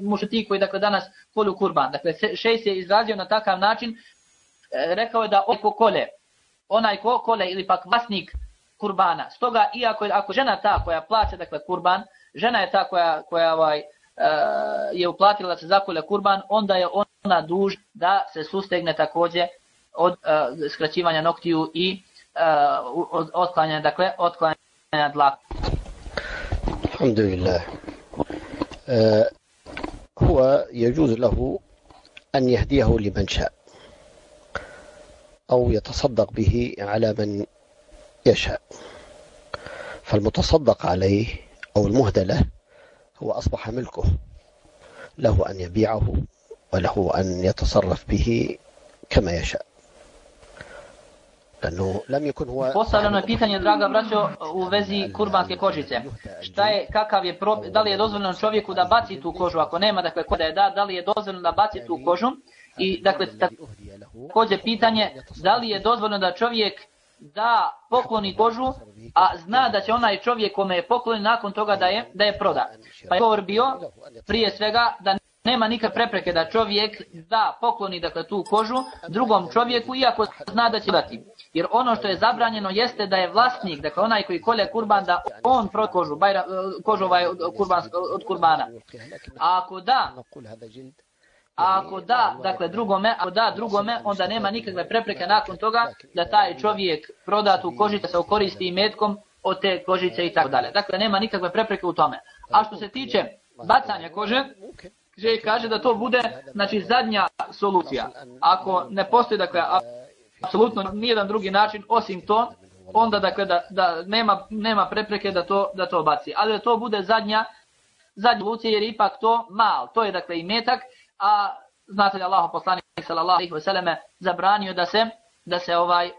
J: mušu ti koji dakle, danas kolju kurban. Dakle, šejs je izrazio na takav način, e, rekao je da onaj ko kole, onaj ko kole ili pak vlasnik kurbana. Stoga, iako ako žena ta koja plaća dakle, kurban, žena je ta koja, koja ovaj, uh, je uplatila da se zakolje kurban, onda je ona duž da se sustegne također od uh, skraćivanja noktiju i uh, od otklanjanja, dakle, otklanjanja dlaka.
I: Alhamdulillah. Uh, هو يجوز له أن يهديه لمن شاء أو يتصدق به على من يشاء. فالمتصدق عليه أو المهدى له هو أصبح ملكه له أن يبيعه وله أن يتصرف به كما يشاء.
J: Postavljeno je pitanje, draga braćo, u vezi kurbanske kožice. Šta je, kakav je prop, da li je dozvoljeno čovjeku da baci tu kožu, ako nema, dakle, ko da je da, da li je dozvoljeno da baci tu kožu? I, dakle, također pitanje, da li je dozvoljeno da čovjek da pokloni kožu, a zna da će onaj čovjek kome je pokloni nakon toga da je, da je proda. Pa je govor bio, prije svega, da nema nikakve prepreke da čovjek da pokloni dakle, tu kožu drugom čovjeku, iako zna da će dati. Jer ono što je zabranjeno jeste da je vlasnik, dakle onaj koji kolje kurban, da on proda kožu, bajra, kožu ovaj od, kurban, od kurbana. A ako da, a ako da, dakle drugome, ako da drugome, onda nema nikakve prepreke nakon toga da taj čovjek proda tu kožice se okoristi i metkom od te kožice i tako dalje. Dakle, nema nikakve prepreke u tome. A što se tiče bacanja kože, že kaže da to bude znači zadnja solucija. Ako ne postoji dakle apsolutno nijedan drugi način osim to, onda dakle da, da nema, nema prepreke da to da to baci. Ali da to bude zadnja zadnja solucija jer ipak to mal, to je dakle i metak, a znate da Allah poslanik sallallahu alejhi ve selleme zabranio da se da se ovaj uh,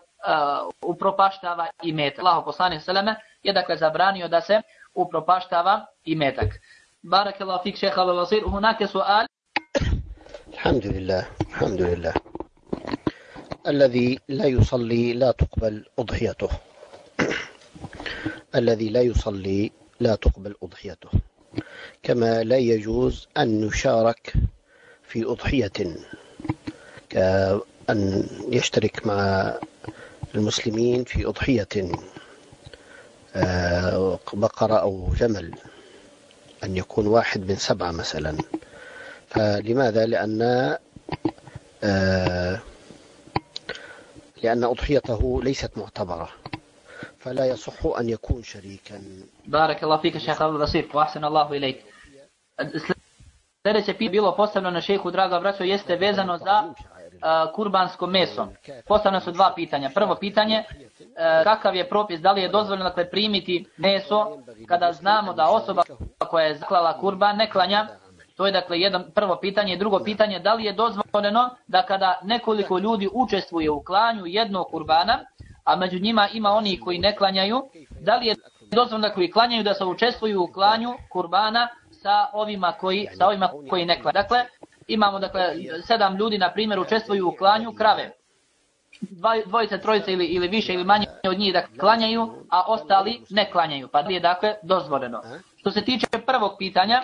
J: upropaštava i metak. Allah poslanik sallallahu je dakle zabranio da se upropaštava i metak. بارك الله فيك شيخ أبو بصير هناك سؤال.
I: الحمد لله الحمد لله. الذي لا يصلي لا تقبل أضحيته. الذي لا يصلي لا تقبل أضحيته. كما لا يجوز أن نشارك في أضحية. كأن يشترك مع المسلمين في أضحية. بقرة أو جمل. أن يكون واحد من سبعة مثلا فلماذا؟ لأن لأن أضحيته ليست معتبرة فلا يصح أن يكون شريكا
J: بارك الله فيك شيخ أبو بصير وأحسن الله إليك Sljedeće pitanje bilo postavljeno na šehu, draga braćo, jeste vezano za uh, kurbansko meso. Postavljeno su dva pitanja. Prvo pitanje, uh, kakav je propis, da li je dozvoljeno dakle, primiti meso kada znamo da osoba koja je zaklala kurban ne klanja, to je dakle jedno prvo pitanje. Drugo pitanje, da li je dozvoljeno da kada nekoliko ljudi učestvuje u klanju jednog kurbana, a među njima ima oni koji ne klanjaju, da li je dozvoljeno da koji klanjaju da se učestvuju u klanju kurbana sa ovima koji, sa ovima koji ne klanjaju. Dakle, imamo dakle sedam ljudi na primjer učestvuju u klanju krave. Dva, dvojice, trojice ili, ili više ili manje od njih da klanjaju, a ostali ne klanjaju. Pa da je dakle dozvoljeno? Što se tiče prvog pitanja,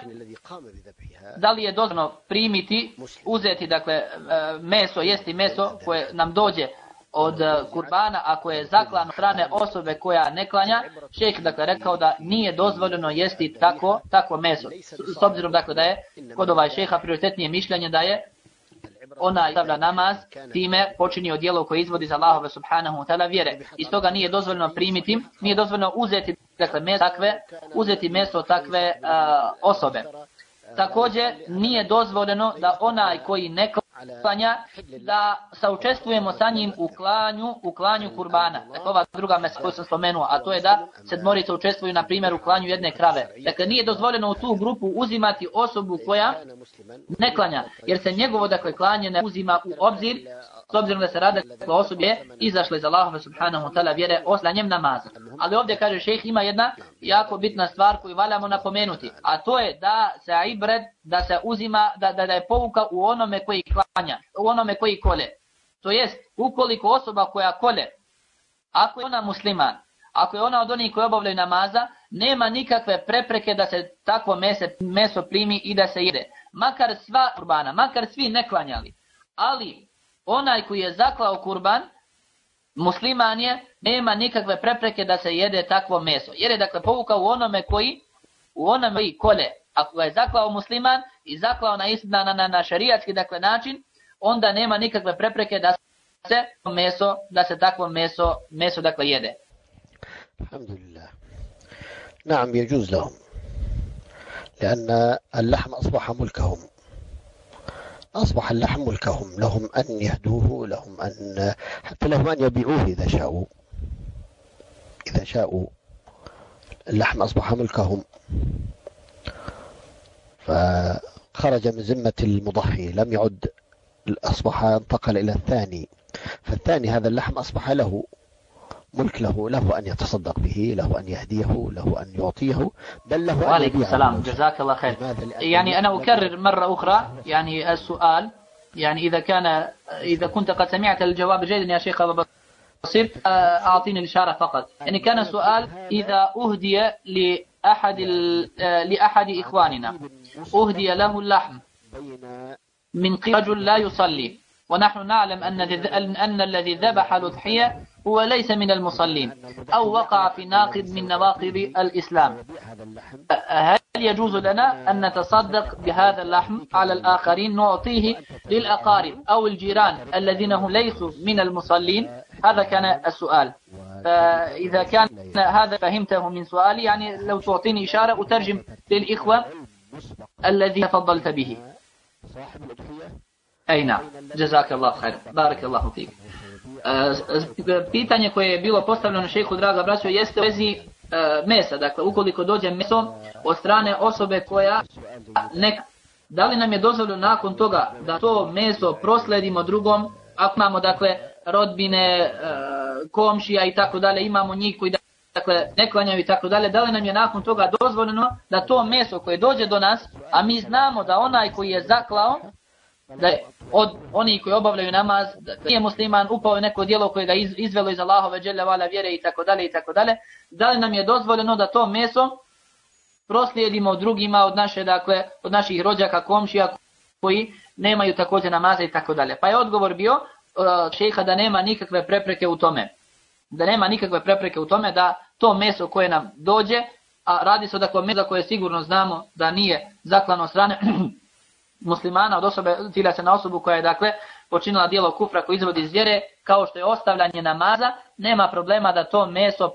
J: da li je dozvoljeno primiti, uzeti dakle meso, jesti meso koje nam dođe od kurbana ako je zaklano strane osobe koja ne klanja, šejh dakle rekao da nije dozvoljeno jesti tako tako meso. S obzirom dakle da je kod ovaj šeha prioritetnije mišljenje da je ona stavlja namaz, time počinio djelo koje izvodi za Allahove subhanahu wa ta'ala vjere. I stoga nije dozvoljeno primiti, nije dozvoljeno uzeti dakle, meso takve, uzeti meso takve uh, osobe. Također nije dozvoljeno da onaj koji ne klanja, da saučestvujemo sa njim u klanju, u klanju kurbana. Dakle, ova druga mesa koju sam spomenuo, a to je da sedmorica učestvuju, na primjer, u klanju jedne krave. Dakle, nije dozvoljeno u tu grupu uzimati osobu koja ne klanja, jer se njegovo, dakle, klanje ne uzima u obzir, s obzirom da se dakle, osobe je izašle iz Allahove subhanahu wa ta'ala vjere oslanjem namaza. Ali ovdje, kaže šejh, ima jedna jako bitna stvar koju valjamo napomenuti, a to je da se ibret, da se uzima, da, da, da je povuka u onome koji klanja, u onome koji kole. To jest, ukoliko osoba koja kole, ako je ona musliman, ako je ona od onih koji obavljaju namaza, nema nikakve prepreke da se takvo mese, meso primi i da se jede. Makar sva urbana, makar svi ne klanjali. Ali, onaj koji je zaklao kurban, musliman je, nema nikakve prepreke da se jede takvo meso. Jer je dakle povukao u onome koji, u onome koji kole. Ako ga je zaklao musliman i zaklao na, na, na, na šarijatski dakle, način, onda nema nikakve prepreke da se meso, da se takvo meso, meso dakle jede.
I: Alhamdulillah. نعم يجوز لهم لأن اللحم أصبح ملكهم أصبح اللحم ملكهم لهم أن يهدوه لهم أن حتى لهم أن يبيعوه إذا شاءوا. إذا شاءوا. اللحم أصبح ملكهم. فخرج من ذمة المضحي لم يعد أصبح انتقل إلى الثاني. فالثاني هذا اللحم أصبح له. ملك له له أن يتصدق به له أن يهديه له أن يعطيه بل له أن
J: وعليكم السلام. جزاك الله خير. يعني أنا أكرر مرة أخرى يعني السؤال يعني إذا كان إذا كنت قد سمعت الجواب جيدا يا شيخ أبو بصير آه، أعطيني الإشارة فقط. يعني كان السؤال إذا أهدي لأحد آه، لأحد إخواننا أهدي له اللحم من قبل رجل لا يصلي. ونحن نعلم أن أن الذي ذبح الأضحية هو ليس من المصلين أو وقع في ناقض من نواقض الإسلام. هل يجوز لنا أن نتصدق بهذا اللحم على الآخرين نعطيه للأقارب أو الجيران الذين هم ليسوا من المصلين؟ هذا كان السؤال. فإذا كان هذا فهمته من سؤالي يعني لو تعطيني إشارة أترجم للإخوة الذي تفضلت به. أي Ejna, na, džezak Allah, hajr, barak Allahu fik. E, e, pitanje koje je bilo postavljeno šehu, draga braćo, jeste u vezi e, mesa. Dakle, ukoliko dođe meso od strane osobe koja neka Da li nam je dozvoljeno nakon toga da to meso prosledimo drugom, ako imamo dakle rodbine, komšija i tako dalje, imamo njih koji dakle ne klanjaju i tako dalje, da li nam je nakon toga dozvoljeno da to meso koje dođe do nas, a mi znamo da onaj koji je zaklao, da je od onih koji obavljaju namaz, da nije musliman, upao neko djelo koje ga iz, izvelo iz Allahove dželle vala vjere i tako dalje i tako dalje, da li nam je dozvoljeno da to meso proslijedimo drugima od naše dakle od naših rođaka, komšija koji nemaju također namaza i tako dalje. Pa je odgovor bio uh, šeha da nema nikakve prepreke u tome. Da nema nikakve prepreke u tome da to meso koje nam dođe, a radi se o dakle meso koje sigurno znamo da nije zaklano strane muslimana od osobe, cilja se na osobu koja je dakle počinila dijelo kufra koji izvodi iz vjere, kao što je ostavljanje namaza, nema problema da to meso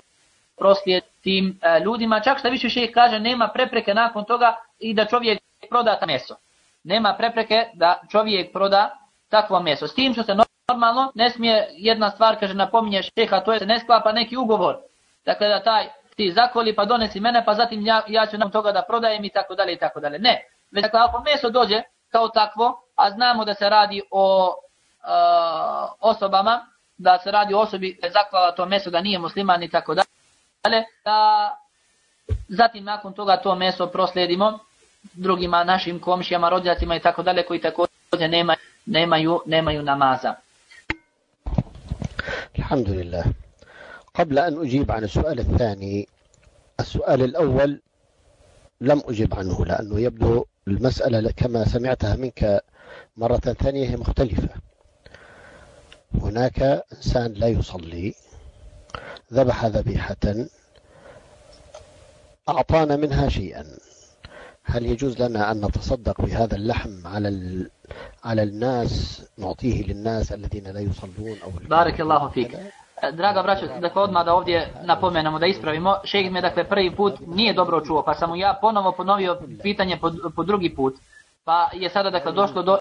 J: proslijed tim e, ljudima. Čak što više šejh kaže, nema prepreke nakon toga i da čovjek proda ta meso. Nema prepreke da čovjek proda takvo meso. S tim što se normalno ne smije jedna stvar, kaže, napominje šeha, to je da ne sklapa neki ugovor. Dakle, da taj ti zakoli pa donesi mene, pa zatim ja, ja ću nam toga da prodajem i tako dalje i tako dalje. Ne. Već dakle, ako meso dođe kao takvo, a znamo da se radi o uh, osobama, da se radi o osobi zaklala to meso da nije musliman i tako dalje, da zatim nakon toga to meso proslijedimo drugima našim komšijama, rođacima i tako dalje koji također nema, nemaju, nemaju namaza.
I: الحمد لله قبل أن أجيب عن السؤال الثاني السؤال الأول لم أجب عنه لأنه يبدو المسألة كما سمعتها منك مرة ثانية هي مختلفة. هناك إنسان لا يصلي ذبح ذبيحة أعطانا منها شيئا. هل يجوز لنا أن نتصدق بهذا اللحم على ال... على الناس نعطيه للناس الذين لا يصلون أو
J: بارك الله فيك. Draga braćo, dakle odmah da ovdje napomenemo, da ispravimo, šejh me dakle prvi put nije dobro čuo, pa sam mu ja ponovo ponovio pitanje po, po drugi put. Pa je sada dakle došlo do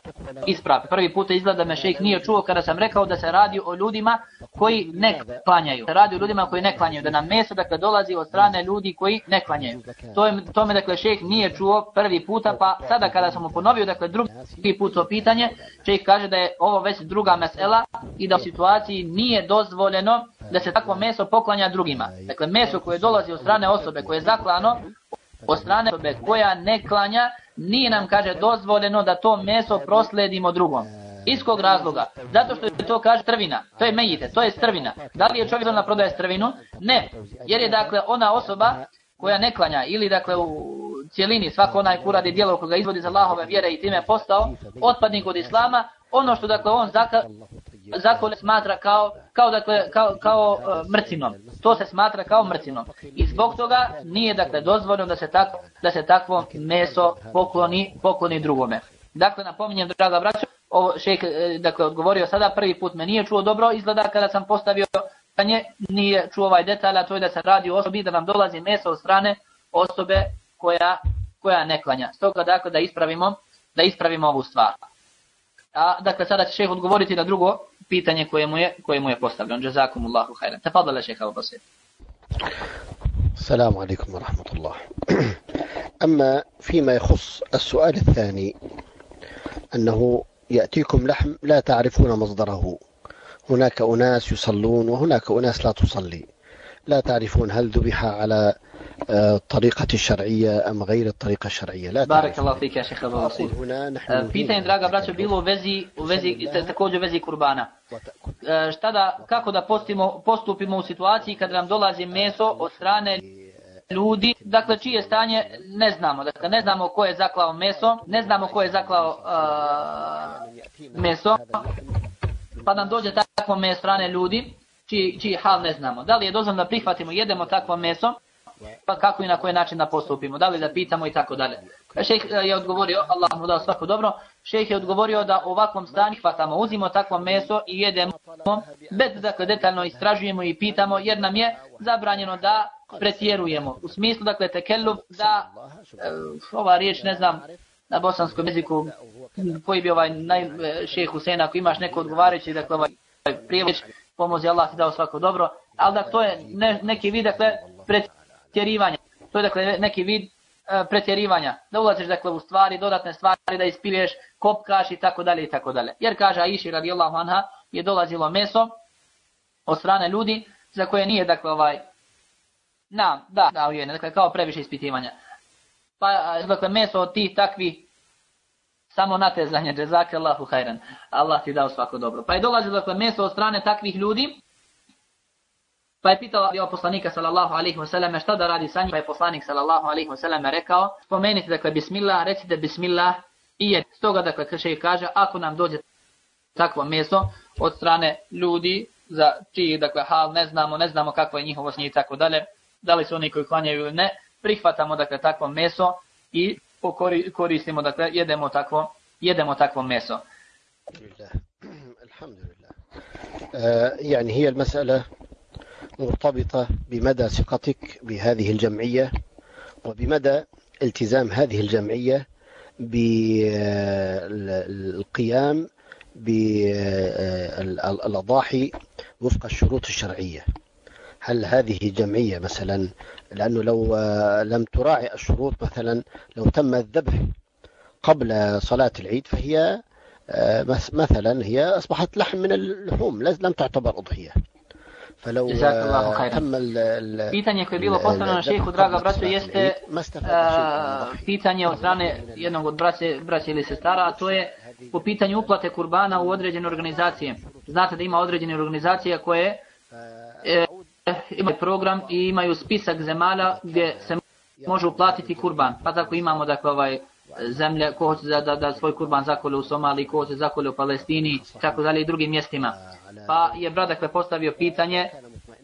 J: isprave. Prvi put izgleda me šejh nije čuo kada sam rekao da se radi o ljudima koji ne klanjaju. Se radi o ljudima koji ne klanjaju, da nam meso dakle dolazi od strane ljudi koji ne klanjaju. To je to me dakle šejh nije čuo prvi puta, pa sada kada sam mu ponovio dakle drugi put to pitanje, šejh kaže da je ovo već druga mesela i da u situaciji nije dozvoljeno da se takvo meso poklanja drugima. Dakle meso koje dolazi od strane osobe koje je zaklano od strane osobe koja ne klanja, nije nam, kaže, dozvoljeno da to meso prosledimo drugom. Iz kog razloga? Zato što je to, kaže, strvina. To je mejite, to je strvina. Da li je čovjek na prodaje strvinu? Ne. Jer je, dakle, ona osoba koja ne klanja ili, dakle, u cijelini svako onaj ko radi koga izvodi za Allahove vjere i time postao otpadnik od Islama, ono što, dakle, on zaka, zakole smatra kao, kao, dakle, kao, kao uh, mrcinom. To se smatra kao mrcinom. I zbog toga nije dakle dozvoljeno da se, tak, da se takvo meso pokloni, pokloni drugome. Dakle, napominjem, draga braćo, ovo šejk dakle, odgovorio sada, prvi put me nije čuo dobro, izgleda kada sam postavio pitanje, nije čuo ovaj detalj, a to je da se radi o osobi, da nam dolazi meso od strane osobe koja, koja ne klanja. Stoga, dakle, da ispravimo, da ispravimo ovu stvar. A, dakle, sada će šejh odgovoriti na drugo pitanje koje mu je, koje mu je postavljeno. Jazakumullahu hajran. Tafadala šejh Abu Basir.
I: السلام عليكم ورحمة الله أما فيما يخص السؤال الثاني أنه يأتيكم لحم لا تعرفون مصدره هناك أناس يصلون وهناك أناس لا تصلي لا تعرفون هل ذبح على الطريقة الشرعية أم غير الطريقة الشرعية لا
J: Barek Allah fik, ja šeha Babasir.
I: هنا نحن
J: E, Pitanje, draga braćo, bilo u vezi, u vezi ta- također u vezi kurbana. E, Šta da, kako da postimo, postupimo u situaciji kada nam dolazi meso od strane ljudi, dakle čije stanje ne znamo. Dakle, ne znamo ko je zaklao meso, ne znamo ko je zaklao a, meso, pa nam dođe takvo meso od strane ljudi, čiji, čiji hal ne znamo. Da li je dozvoljeno da prihvatimo, jedemo takvo meso, pa kako i na koji način da postupimo, da li da pitamo i tako dalje. Šejh e, je odgovorio, Allah mu dao svako dobro, šejh je odgovorio da u ovakvom stanju hvatamo, uzimo takvo meso i jedemo, bez dakle detaljno istražujemo i pitamo, jer nam je zabranjeno da pretjerujemo. U smislu, dakle, tekelluf, da, e, ova riječ, ne znam, na bosanskom jeziku, koji bi ovaj naj, e, šejh Husein, ako imaš neko odgovarajući, dakle, ovaj prijevod, pomozi Allah ti dao svako dobro, ali dakle, to je ne, neki vid, dakle, pretjerivanja. To je dakle neki vid e, pretjerivanja. Da ulaziš dakle u stvari, dodatne stvari, da ispilješ, kopkaš i tako dalje i tako dalje. Jer kaže Aiši radijallahu anha je dolazilo meso od strane ljudi za koje nije dakle ovaj na, da, da, je, dakle kao previše ispitivanja. Pa dakle meso od tih takvih samo natezanje, džezake Allahu hajran. Allah ti dao svako dobro. Pa je dolazilo dakle meso od strane takvih ljudi Pa je pitala bio poslanika sallallahu alejhi ve sellem šta da radi sa njim, pa je poslanik sallallahu alejhi ve sellem rekao: "Spomenite dakle bismillah, recite bismillah i je stoga dakle kaže kaže ako nam dođe takvo meso od strane ljudi za čiji dakle hal ne znamo, ne znamo kakvo je njihovo snije i tako dalje, da li su oni koji klanjaju ili ne, prihvatamo dakle takvo meso i pokori, koristimo dakle jedemo takvo jedemo takvo meso.
I: الحمد لله آه، يعني هي المسألة مرتبطة بمدى ثقتك بهذه الجمعية وبمدى التزام هذه الجمعية بالقيام بالأضاحي وفق الشروط الشرعية. هل هذه جمعية مثلا لأنه لو لم تراعي الشروط مثلا لو تم الذبح قبل صلاة العيد فهي مثلا هي أصبحت لحم من اللحوم لم تعتبر أضحية. فلو تم ال
J: Pitanje koje je bilo postavljeno šehu, draga braćo, jeste uh, pitanje od strane jednog od braće, braće ili sestara, a to je po pitanju uplate kurbana u određene organizacije. Znate da ima određene organizacije koje e, imaju program i imaju spisak zemalja gdje se može uplatiti kurban. Pa tako imamo dakle ovaj zemlje ko hoće da, da, da svoj kurban zakole u Somaliji, ko hoće zakole u Palestini, tako dalje i drugim mjestima. Pa je brat dakle postavio pitanje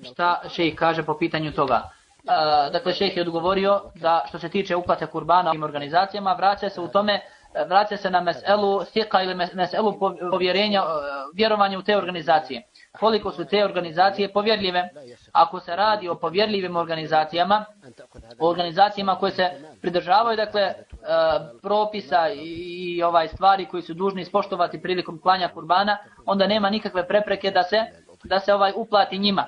J: šta šejh kaže po pitanju toga. Uh, dakle, šejh je odgovorio da što se tiče uplate kurbana ovim organizacijama, vraća se u tome, vraća se na meselu sika ili meselu povjerenja, vjerovanja u te organizacije. Koliko su te organizacije povjerljive? Ako se radi o povjerljivim organizacijama, o organizacijama koje se pridržavaju, dakle, propisa i ovaj stvari koji su dužni ispoštovati prilikom klanja kurbana, onda nema nikakve prepreke da se da se ovaj uplati njima.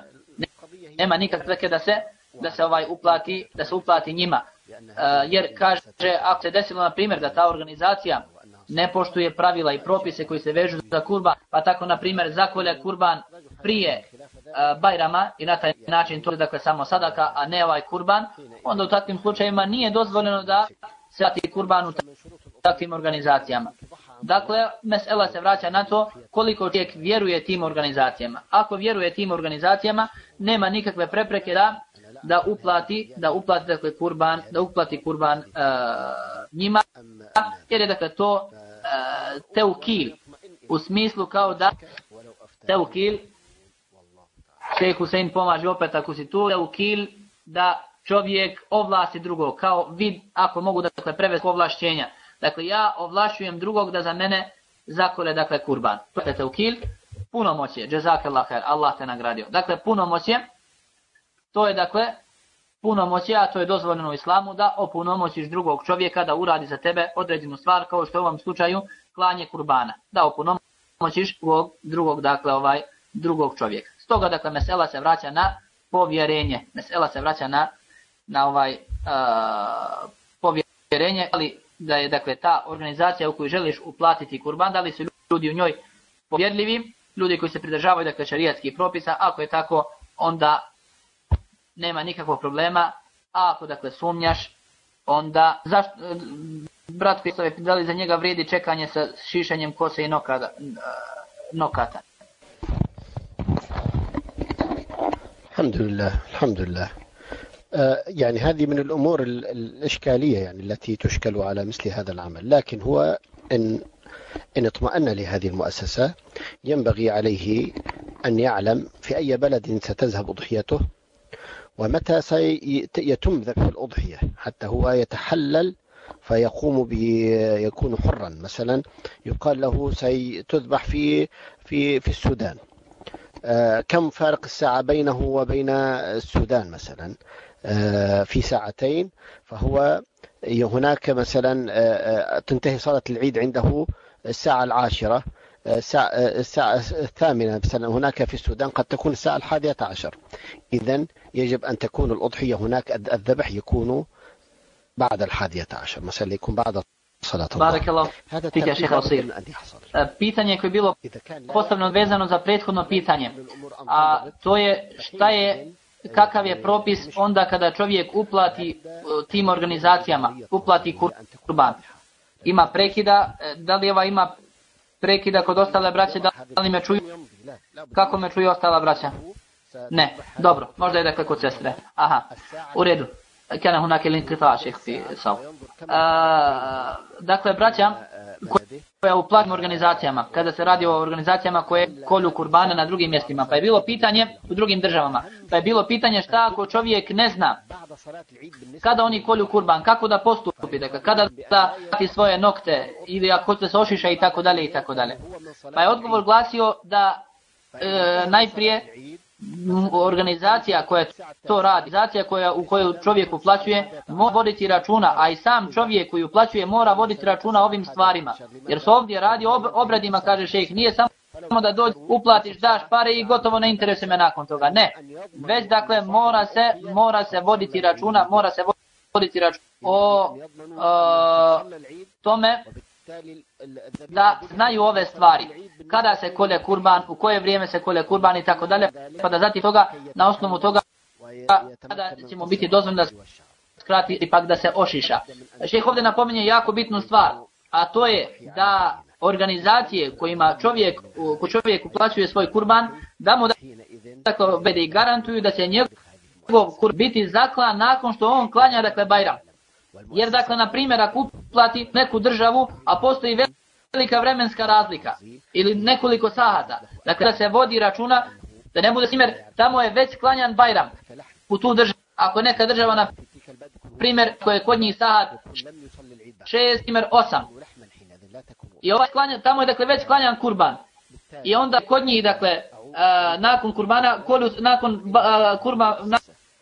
J: Nema nikakve prepreke da se da se ovaj uplati da se uplati njima. jer kaže ako se desilo na primjer da ta organizacija ne poštuje pravila i propise koji se vežu za kurban, pa tako na primjer zakolje kurban prije uh, Bajrama i na taj način to je dakle samo sadaka, a ne ovaj kurban, onda u takvim slučajevima nije dozvoljeno da se dati kurban u takvim organizacijama. Dakle, mesela se vraća na to koliko čovjek vjeruje tim organizacijama. Ako vjeruje tim organizacijama, nema nikakve prepreke da da uplati, da uplati dakle kurban, da uplati kurban uh, njima, jer je dakle to uh, teukil, u smislu kao da teukil, šejh Husein pomaže opet ako si tu, teukil da čovjek ovlasti drugog, kao vid, ako mogu dakle prevesti ovlašćenja. Dakle, ja ovlašujem drugog da za mene zakole, dakle, kurban. To je teukil, punomoćje, džezakallah khair, Allah te nagradio. Dakle, punomoćje, to je dakle punomoći, a to je dozvoljeno u islamu, da opunomoćiš drugog čovjeka da uradi za tebe određenu stvar, kao što je u ovom slučaju klanje kurbana. Da opunomoćiš drugog, drugog, dakle, ovaj, drugog čovjeka. Stoga, dakle, mesela se vraća na povjerenje. Mesela se vraća na, na ovaj uh, povjerenje, ali da je dakle ta organizacija u kojoj želiš uplatiti kurban, da li su ljudi u njoj povjerljivi, ljudi koji se pridržavaju dakle šarijatskih propisa, ako je tako, onda nema nikakvog problema, a ako dakle sumnjaš, onda zašto, brat koji da li za njega vrijedi čekanje sa šišanjem kose i nokada, nokata?
I: الحمد لله الحمد لله يعني هذه من الأمور الإشكالية يعني التي تشكل على مثل هذا العمل لكن هو إن, إن اطمأن لهذه المؤسسة ينبغي عليه أن يعلم في أي بلد ستذهب أضحيته ومتى سيتم ذبح الأضحية؟ حتى هو يتحلل فيقوم بيكون حرا. مثلا يقال له ستذبح في في في السودان. كم فارق الساعة بينه وبين السودان مثلا؟ في ساعتين. فهو هناك مثلا تنتهي صلاة العيد عنده الساعة العاشرة. الساعة الثامنة مثلا هناك في السودان قد تكون الساعة الحادية عشر إذا يجب أن تكون الأضحية هناك الذبح يكون بعد الحادية عشر مثلا يكون بعد صلاة الله
J: بارك الله فيك يا شيخ Osir. Pitanje koje je bilo postavljeno vezano za prethodno pitanje, a to je šta je kakav je propis onda kada čovjek uplati tim organizacijama, uplati kurban. Ima prekida, da li ova ima prekida kod ostale braće, da li me čuju, kako me čuju ostala braća? Ne, dobro, možda je dakle kod sestre. Aha, u redu. Kana hunake lin qita šehfi sav. Dakle, braća, koja u platnim organizacijama kada se radi o organizacijama koje kolju kurbana na drugim mjestima. Pa je bilo pitanje u drugim državama. Pa je bilo pitanje šta ako čovjek ne zna kada oni kolju kurban kako da postupi dakle kada da ti svoje nokte ili ako se ošiša i tako dalje i tako dalje. Pa je odgovor glasio da e, najprije organizacija koja to radi, organizacija koja, u kojoj čovjek uplaćuje, mora voditi računa, a i sam čovjek koji uplaćuje mora voditi računa ovim stvarima. Jer se ovdje radi o obradima, kaže šejh, nije samo da dođi, uplatiš, daš pare i gotovo ne interesuje me nakon toga. Ne, već dakle mora se, mora se voditi računa, mora se voditi računa o uh, tome da znaju ove stvari. Kada se kolje kurban, u koje vrijeme se kolje kurban i tako dalje, pa da zatim toga, na osnovu toga, kada ćemo biti dozvoljni da skrati ipak da se ošiša. Šeh ovdje napominje jako bitnu stvar, a to je da organizacije kojima čovjek, ko čovjek uplaćuje svoj kurban, da mu da tako bede i garantuju da će njegov kurban biti zaklan nakon što on klanja dakle Bajram. Jer dakle, na primjer, ako uplati neku državu, a postoji velika vremenska razlika, ili nekoliko sahata, dakle, da se vodi računa, da ne bude primjer, tamo je već klanjan Bajram u tu državu. Ako neka država, na primjer, koja je kod njih sahat 6, primjer 8, i ovaj klanjan, tamo je dakle već klanjan kurban, i onda kod njih, dakle, a, nakon kurbana, kolju, nakon, a, kurba,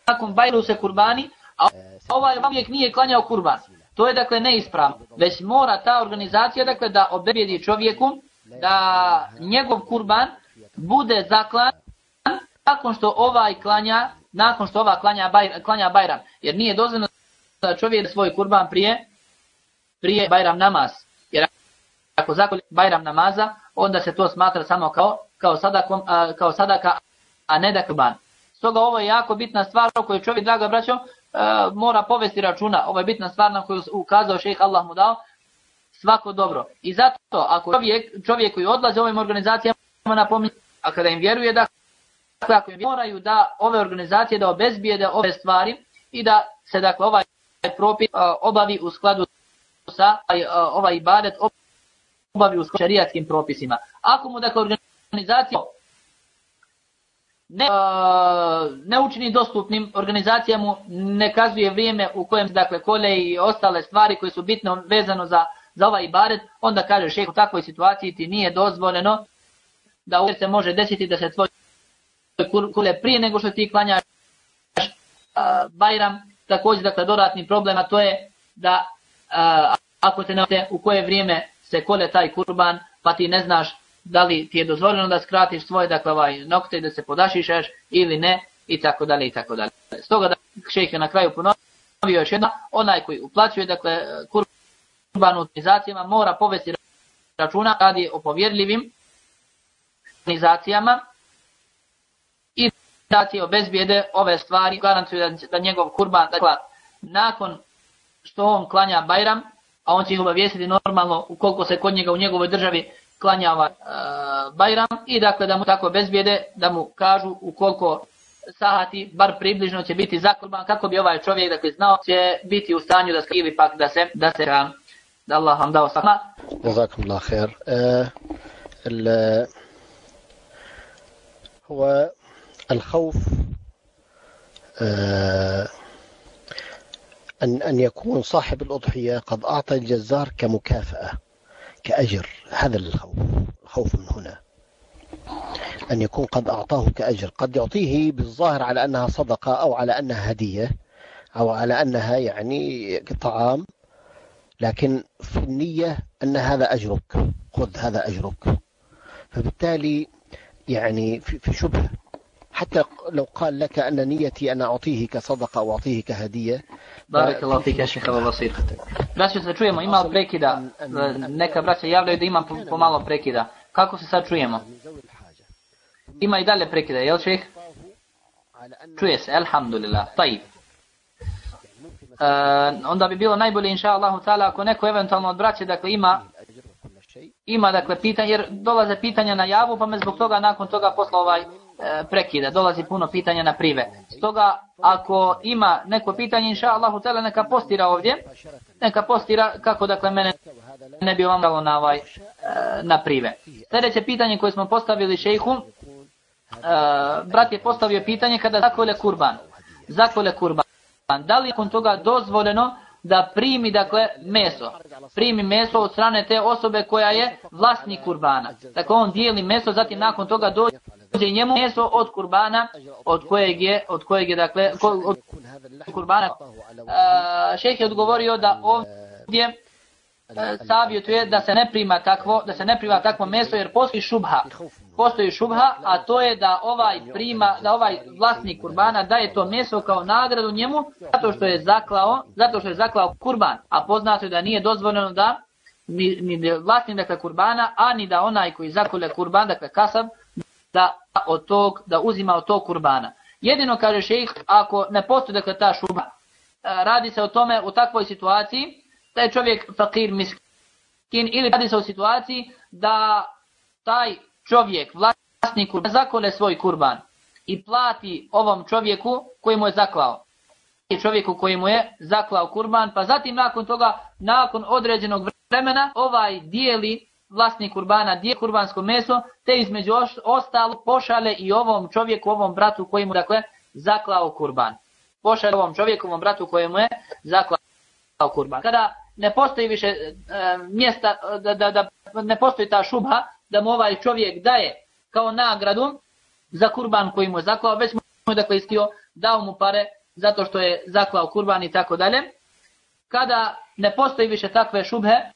J: nakon Bajru se kurbani, a ovaj uvijek nije klanjao kurban. To je dakle neispravno, već mora ta organizacija dakle da obezbijedi čovjeku da njegov kurban bude zaklan nakon što ovaj klanja, nakon što ova klanja, baj, klanja Bajram. Jer nije dozvoljeno da čovjek svoj kurban prije prije Bajram namaz. Jer ako zakolje Bajram namaza, onda se to smatra samo kao kao sadakom, a, kao sadaka, a ne da kurban. Stoga ovo je jako bitna stvar o kojoj čovjek, draga braćo, mora povesti računa, ovo je bitna stvar na koju ukazao šejh Allah mu dao, svako dobro. I zato, ako čovjek, čovjek koji odlaze ovim organizacijama napominje, a kada im vjeruje da ako im moraju da ove organizacije da obezbijede ove stvari i da se dakle ovaj propis obavi u skladu sa ovaj ibadet obavi u skladu šarijatskim propisima. Ako mu dakle organizacija ne, ne učini dostupnim organizacijama ne kazuje vrijeme u kojem dakle kole i ostale stvari koje su bitne vezano za, za ovaj ibaret, onda kaže šeh u takvoj situaciji ti nije dozvoljeno da uvijek se može desiti da se tvoj kule prije nego što ti klanjaš. A, Bajram, također dakle dodatni problem, a to je da ako te ne u koje vrijeme se kole taj kurban, pa ti ne znaš da li ti je dozvoljeno da skratiš svoje dakle ovaj nokte da se podašišaš ili ne, i tako dalje i tako dalje. Stoga da šejh je na kraju ponovio još jedno, onaj koji uplaćuje dakle kurban organizacijama mora povesti računa radi o povjerljivim organizacijama i da ti obezbijede ove stvari, garantuju da, da njegov kurban, dakle, nakon što on klanja Bajram, a on će ih obavijestiti normalno ukoliko se kod njega u njegovoj državi klanjava uh, Bajram i dakle da mu tako bezbjede, da mu kažu ukoliko sahati, bar približno će biti zakurban, kako bi ovaj čovjek dakle, znao će biti u stanju da skrivi pak da se da se da Allah vam dao sakma.
I: خير آه ال- هو الخوف آه أن يكون صاحب الأضحية قد أعطى الجزار كمكافأة كأجر هذا الخوف الخوف من هنا. أن يكون قد أعطاه كأجر قد يعطيه بالظاهر على أنها صدقة أو على أنها هدية أو على أنها يعني طعام لكن في النية أن هذا أجرك خذ هذا أجرك. فبالتالي يعني في شبهة حتى لو قال لك أن نيتي أن أعطيه كصدقة أو أعطيه كهدية
J: Barak Allah fik ja šeha Basir. Braćo se čujemo, ima li prekida? Neka braća javljaju da ima pomalo prekida. Kako se sad čujemo? Ima i dalje prekida, jel šeh? Čuje se, alhamdulillah. Tajib. Uh, onda bi bilo najbolje inša Allahu ta'ala ako neko eventualno od braće dakle ima ima dakle pitanje jer dolaze pitanja na javu pa me zbog toga nakon toga posla ovaj e, prekida. Dolazi puno pitanja na prive. Stoga ako ima neko pitanje inša Allahu ta'ala neka postira ovdje. Neka postira kako dakle mene ne bi vam dalo na ovaj e, na prive. Sljedeće pitanje koje smo postavili šejhu e, brat je postavio pitanje kada zakole kurban. Zakole kurban. Da li nakon toga dozvoljeno da primi dakle meso. Primi meso od strane te osobe koja je vlasnik kurbana. Dakle on dijeli meso, zatim nakon toga dođe njemu meso od kurbana od kojeg je od kojeg je dakle od kurbana. Šejh je odgovorio da ovdje savjetuje da se ne prima takvo da se ne prima takvo meso jer postoji šubha postoji šubha a to je da ovaj prima da ovaj vlasnik kurbana daje to meso kao nagradu njemu zato što je zaklao zato što je zaklao kurban a poznato je da nije dozvoljeno da ni, ni vlasnik dakle kurbana a ni da onaj koji zakole kurban dakle kasab da od tog da uzima od tog kurbana jedino kaže šejh ako ne postoji dakle ta šubha radi se o tome u takvoj situaciji da je čovjek fakir miskin ili radi se o situaciji da taj čovjek, vlasnik kurban, zakole svoj kurban i plati ovom čovjeku koji mu je zaklao. I čovjeku koji mu je zaklao kurban, pa zatim nakon toga, nakon određenog vremena, ovaj dijeli vlasnik kurbana, dijeli kurbansko meso, te između ostalo pošale i ovom čovjeku, ovom bratu koji mu dakle zaklao kurban. Pošale ovom čovjeku, ovom bratu koji mu je zaklao kurban. Kada ne postoji više e, mjesta, da, da, da ne postoji ta šubha, da mu ovaj čovjek daje kao nagradu za kurban koji mu je zaklao, već mu je dakle istio, dao mu pare zato što je zaklao kurban i tako dalje. Kada ne postoji više takve šubhe,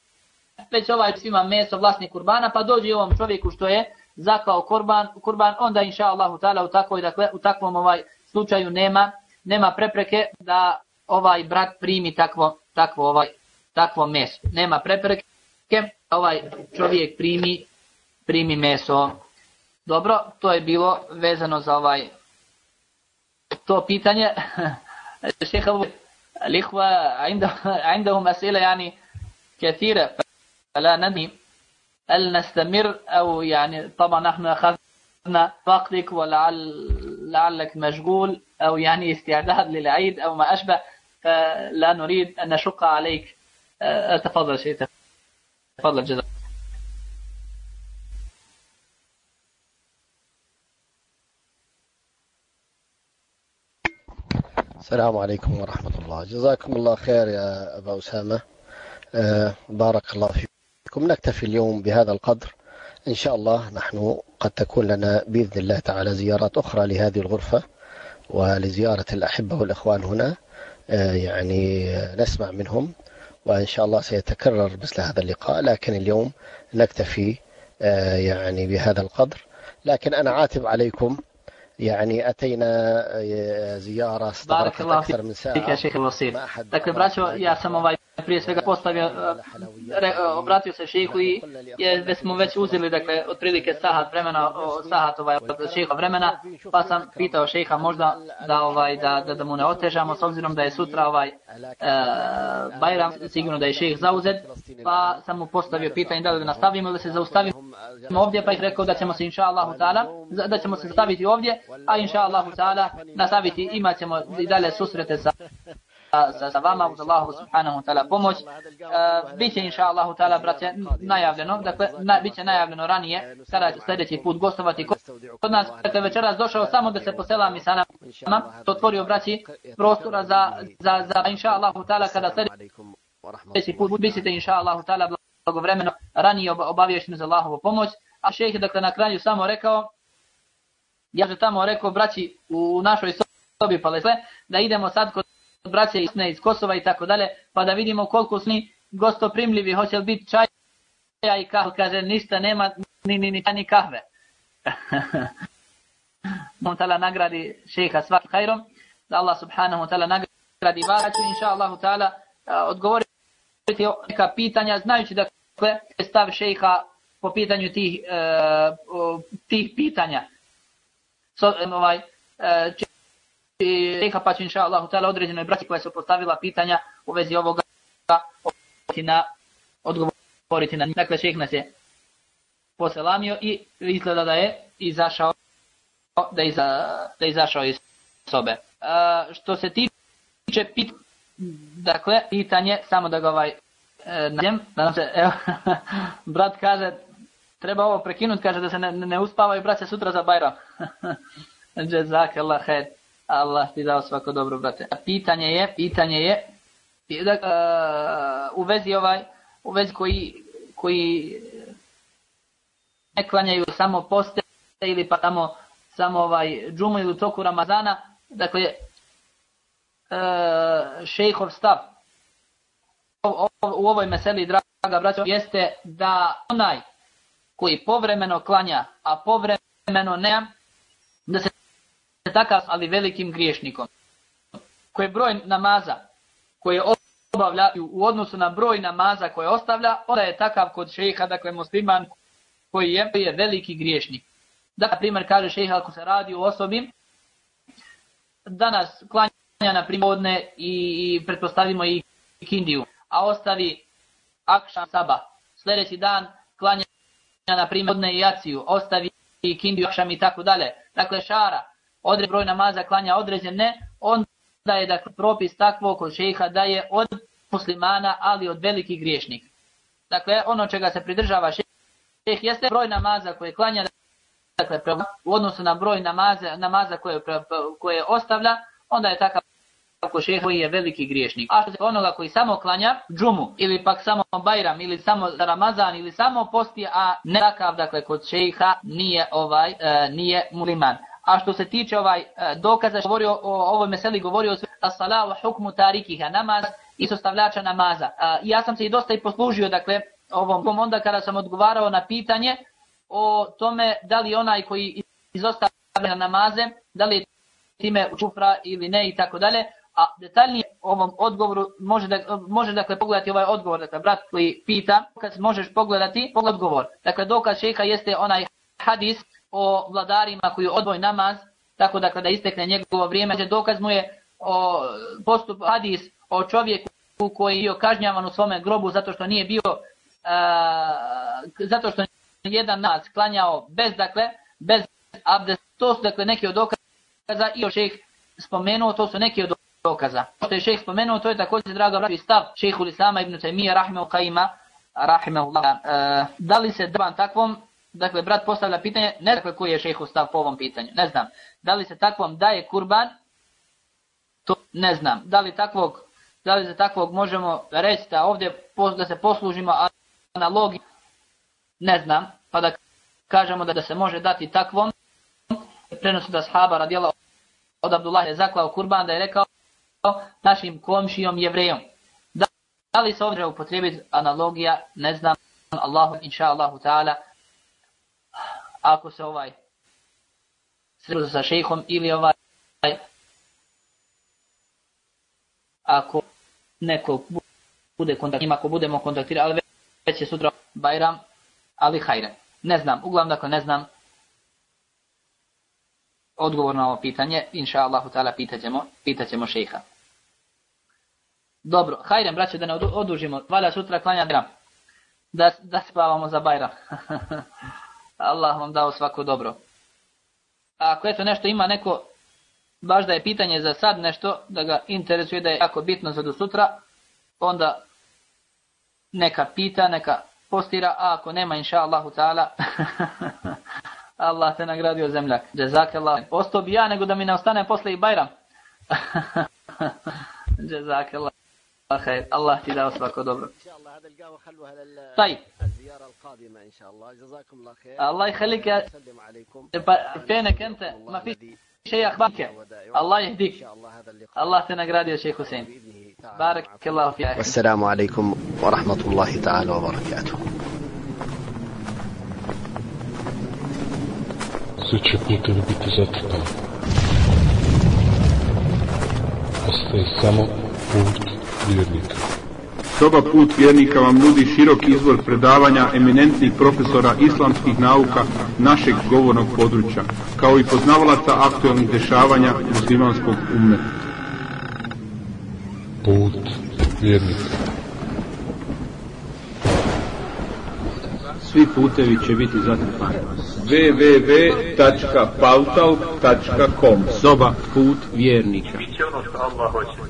J: već ovaj svima meso vlasnik kurbana, pa dođe ovom čovjeku što je zaklao kurban, kurban onda inša Allahu ta'ala u, takvoj, dakle, u takvom ovaj slučaju nema, nema prepreke da ovaj brat primi takvo, takvo ovaj takvo meso. Nema prepreke, ovaj čovjek primi, primi meso. Dobro, to je bilo vezano za ovaj to pitanje. Šeha, الإخوة عندهم أسئلة يعني كثيرة فلا ندري هل نستمر أو يعني طبعا نحن أخذنا وقتك ولعل لعلك مشغول أو يعني استعداد للعيد أو ما أشبه فلا نريد أن نشق عليك. تفضل شيء تفضل جزاك
I: السلام عليكم ورحمة الله. جزاكم الله خير يا أبا أسامة. آه بارك الله فيكم نكتفي اليوم بهذا القدر. إن شاء الله نحن قد تكون لنا بإذن الله تعالى زيارات أخرى لهذه الغرفة ولزيارة الأحبة والإخوان هنا. آه يعني نسمع منهم وإن شاء الله سيتكرر مثل هذا اللقاء. لكن اليوم نكتفي يعني بهذا القدر. لكن أنا عاتب عليكم يعني أتينا زيارة
J: Barak
I: استغرقت
J: Allah
I: أكثر من
J: fik,
I: ساعة
J: ja šehe Vasir.
I: ما أحد
J: Dakle, braćo, ja sam ovaj prije svega postavio, uh, re, uh, obratio se šehu i je, već smo već uzeli, dakle, otprilike sahat vremena, o, sahat ovaj, od šeha vremena, pa sam pitao šeha možda da, ovaj, da, da, da mu ne otežamo, s obzirom da je sutra ovaj, uh, Bajram, sigurno da je šeh zauzet, pa sam mu postavio pitanje da li da nastavimo ili da se zaustavimo ovdje, pa ih rekao da ćemo se inša Allahu ta'ala, da ćemo se staviti ovdje, a inša Allahu ta'ala nastaviti, imat ćemo i dalje susrete sa sa, sa vama uz Allahu subhanahu wa ta'ala pomoć. Uh, biće inša Allahu ta'ala, brate, najavljeno, dakle, na, biće najavljeno ranije, kada će sljedeći put gostovati kod nas. Dakle, večeras došao samo da se poselam i sa nama, to otvorio, braći, prostora za, za, za inša Allahu ta'ala, kada sljedeći put bićete inša Allahu ta'ala blagovremeno ranije obavješteni za Allahovu pomoć. A šejh je dakle na kraju samo rekao, ja sam tamo rekao braći u našoj sobi palesle, da idemo sad kod Isne iz Kosova i tako dalje, pa da vidimo koliko su ni gostoprimljivi, hoće li biti čaja i kahve, kaže ništa nema, ni, ni, ni, ni kahve. On tala nagradi šeha svaki hajrom, da Allah subhanahu ta'ala nagradi varaću, inša Allahu ta'ala odgovoriti neka pitanja, znajući da je stav šeha po pitanju tih, uh, tih pitanja. So, ovaj, uh, šeha pa će inša Allahu ta'ala određenoj braći koja su postavila pitanja u vezi ovoga na, odgovoriti na Dakle, šeh nas je poselamio i izgleda da je izašao da iza, da izašao iz sobe. Uh, što se tiče pit, dakle, pitanje, samo da ga ovaj e, nađem, da nam se, evo, brat kaže, treba ovo prekinuti, kaže da se ne, ne uspavaju braće sutra za Bajram. Jezak Allah khair. Allah ti dao svako dobro, brate. A pitanje je, pitanje je, da, uh, u vezi ovaj, u vezi koji, koji ne klanjaju samo poste ili pa tamo samo ovaj džumu ili toku Ramazana, dakle, uh, šejhov stav u ovoj meseli, draga braćo, jeste da onaj koji povremeno klanja, a povremeno ne, da se takav, ali velikim griješnikom. Koji je broj namaza koje obavlja u odnosu na broj namaza koje ostavlja, onda je takav kod šeha, dakle musliman, koji je, koji je veliki griješnik. Da, na primjer, kaže šeha, ako se radi o osobi, danas klanja na primodne i, i pretpostavimo i kindiju, a ostavi akšan saba. Sljedeći dan klanja na primodne i jaciju, ostavi i kindiju, akšam i tako dalje. Dakle, šara, određen broj namaza klanja određen ne, onda je dakle, propis takvo kod šeha da je od muslimana, ali od velikih griješnika. Dakle, ono čega se pridržava šeh jeste broj namaza koje klanja dakle, u odnosu na broj namaza, namaza koje, koje ostavlja, onda je takav ako šeh koji je veliki griješnik. A što se onoga koji samo klanja džumu, ili pak samo bajram, ili samo za Ramazan, ili samo posti, a ne takav, dakle, kod šeha nije ovaj, e, nije musliman. A što se tiče ovaj dokaza, govorio o ovoj meseli, govorio o salahu hukmu tarikiha, namaz i sostavljača namaza. Ja sam se i dosta i poslužio, dakle, ovom onda kada sam odgovarao na pitanje o tome da li onaj koji izostavlja namaze, da li je time čufra ili ne i tako dalje. A detaljnije ovom odgovoru može, da, može dakle pogledati ovaj odgovor, dakle brat koji pita, kad možeš pogledati, pogled odgovor. Dakle dokaz šeha jeste onaj hadis o vladarima koji odvoj namaz, tako da kada istekne njegovo vrijeme, dokaz mu je o postup hadis o čovjeku koji je kažnjavan u svome grobu zato što nije bio a, zato što jedan nas klanjao bez dakle bez abdest to su dakle neki od dokaza i o šejh spomenuo to su neki od dokaza. Što je šejh spomenuo to je također draga braći stav šejhul Islama ibn Taymija rahimehullah qaima rahimehullah da li se davan takvom? Dakle, brat postavlja pitanje, ne dakle koji je šehu stav po ovom pitanju, ne znam. Da li se takvom daje kurban, to ne znam. Da li takvog, da li za takvog možemo reći da ovdje da se poslužimo analogijom, ne znam. Pa da kažemo da, da se može dati takvom, prenosu da sahaba radijela od Abdullah je zaklao kurban da je rekao našim komšijom jevrejom. Da, da li se ovdje upotrijebiti analogija, ne znam. Allahu, inša Allahu ta'ala, ako se ovaj sa šejhom ili ovaj ako neko bude kontaktirati, ako budemo kontaktirati, ali već je sutra Bajram, ali hajre. Ne znam, uglavnom dakle ne znam odgovor na ovo pitanje, inša Allahu ta'ala pitaćemo, pitaćemo šeha. Dobro, hajrem, braće, da ne odužimo. Valja sutra klanja Bajram. Da, da spavamo za Bajram. Allah vam dao svako dobro. A ako eto nešto ima neko, baš da je pitanje za sad nešto, da ga interesuje da je jako bitno za do sutra, onda neka pita, neka postira, a ako nema, inša Allahu ta'ala, Allah te nagradio zemljak. Jezak Allah. Ostao bi ja nego da mi ne ostane posle i Bajram. Jezak الله خير الله تدا وصلك طيب ان شاء الله جزاكم الله خير الله يخليك اسلم عليكم فينك انت ما في شيء أخبارك الله يهديك الله الله تنقراد يا شيخ حسين بارك الله فيك
I: والسلام عليكم ورحمه الله تعالى وبركاته
H: Sve će putevi biti zatrpani. Ostaje samo put vjernika.
K: Soba Put vjernika vam nudi širok izvor predavanja eminentnih profesora islamskih nauka našeg govornog područja, kao i poznavalaca aktualnih dešavanja muslimanskog ummeta.
H: Put vjernika.
K: Svi putevi će biti zatrpani. www.pautalk.com Soba Put vjernika.
C: Biće ono što Allah hoće,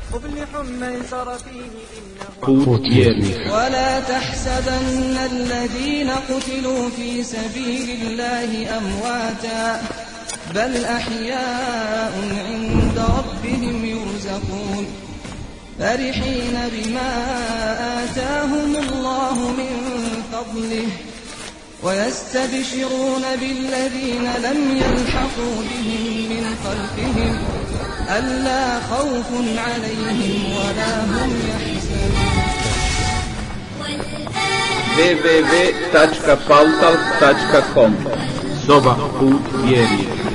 D: مفلح من سر فيه إنه.
G: ولا تحسبن الذين قتلوا في سبيل الله أمواتا بل أحياء عند ربهم يرزقون. فرحين بما آتاهم الله من فضله ويستبشرون بالذين لم يلحقوا بهم من خلفهم. ألا خوف عليهم ولا هم يحزنون
K: www.pautalk.com Soba Put vjernika.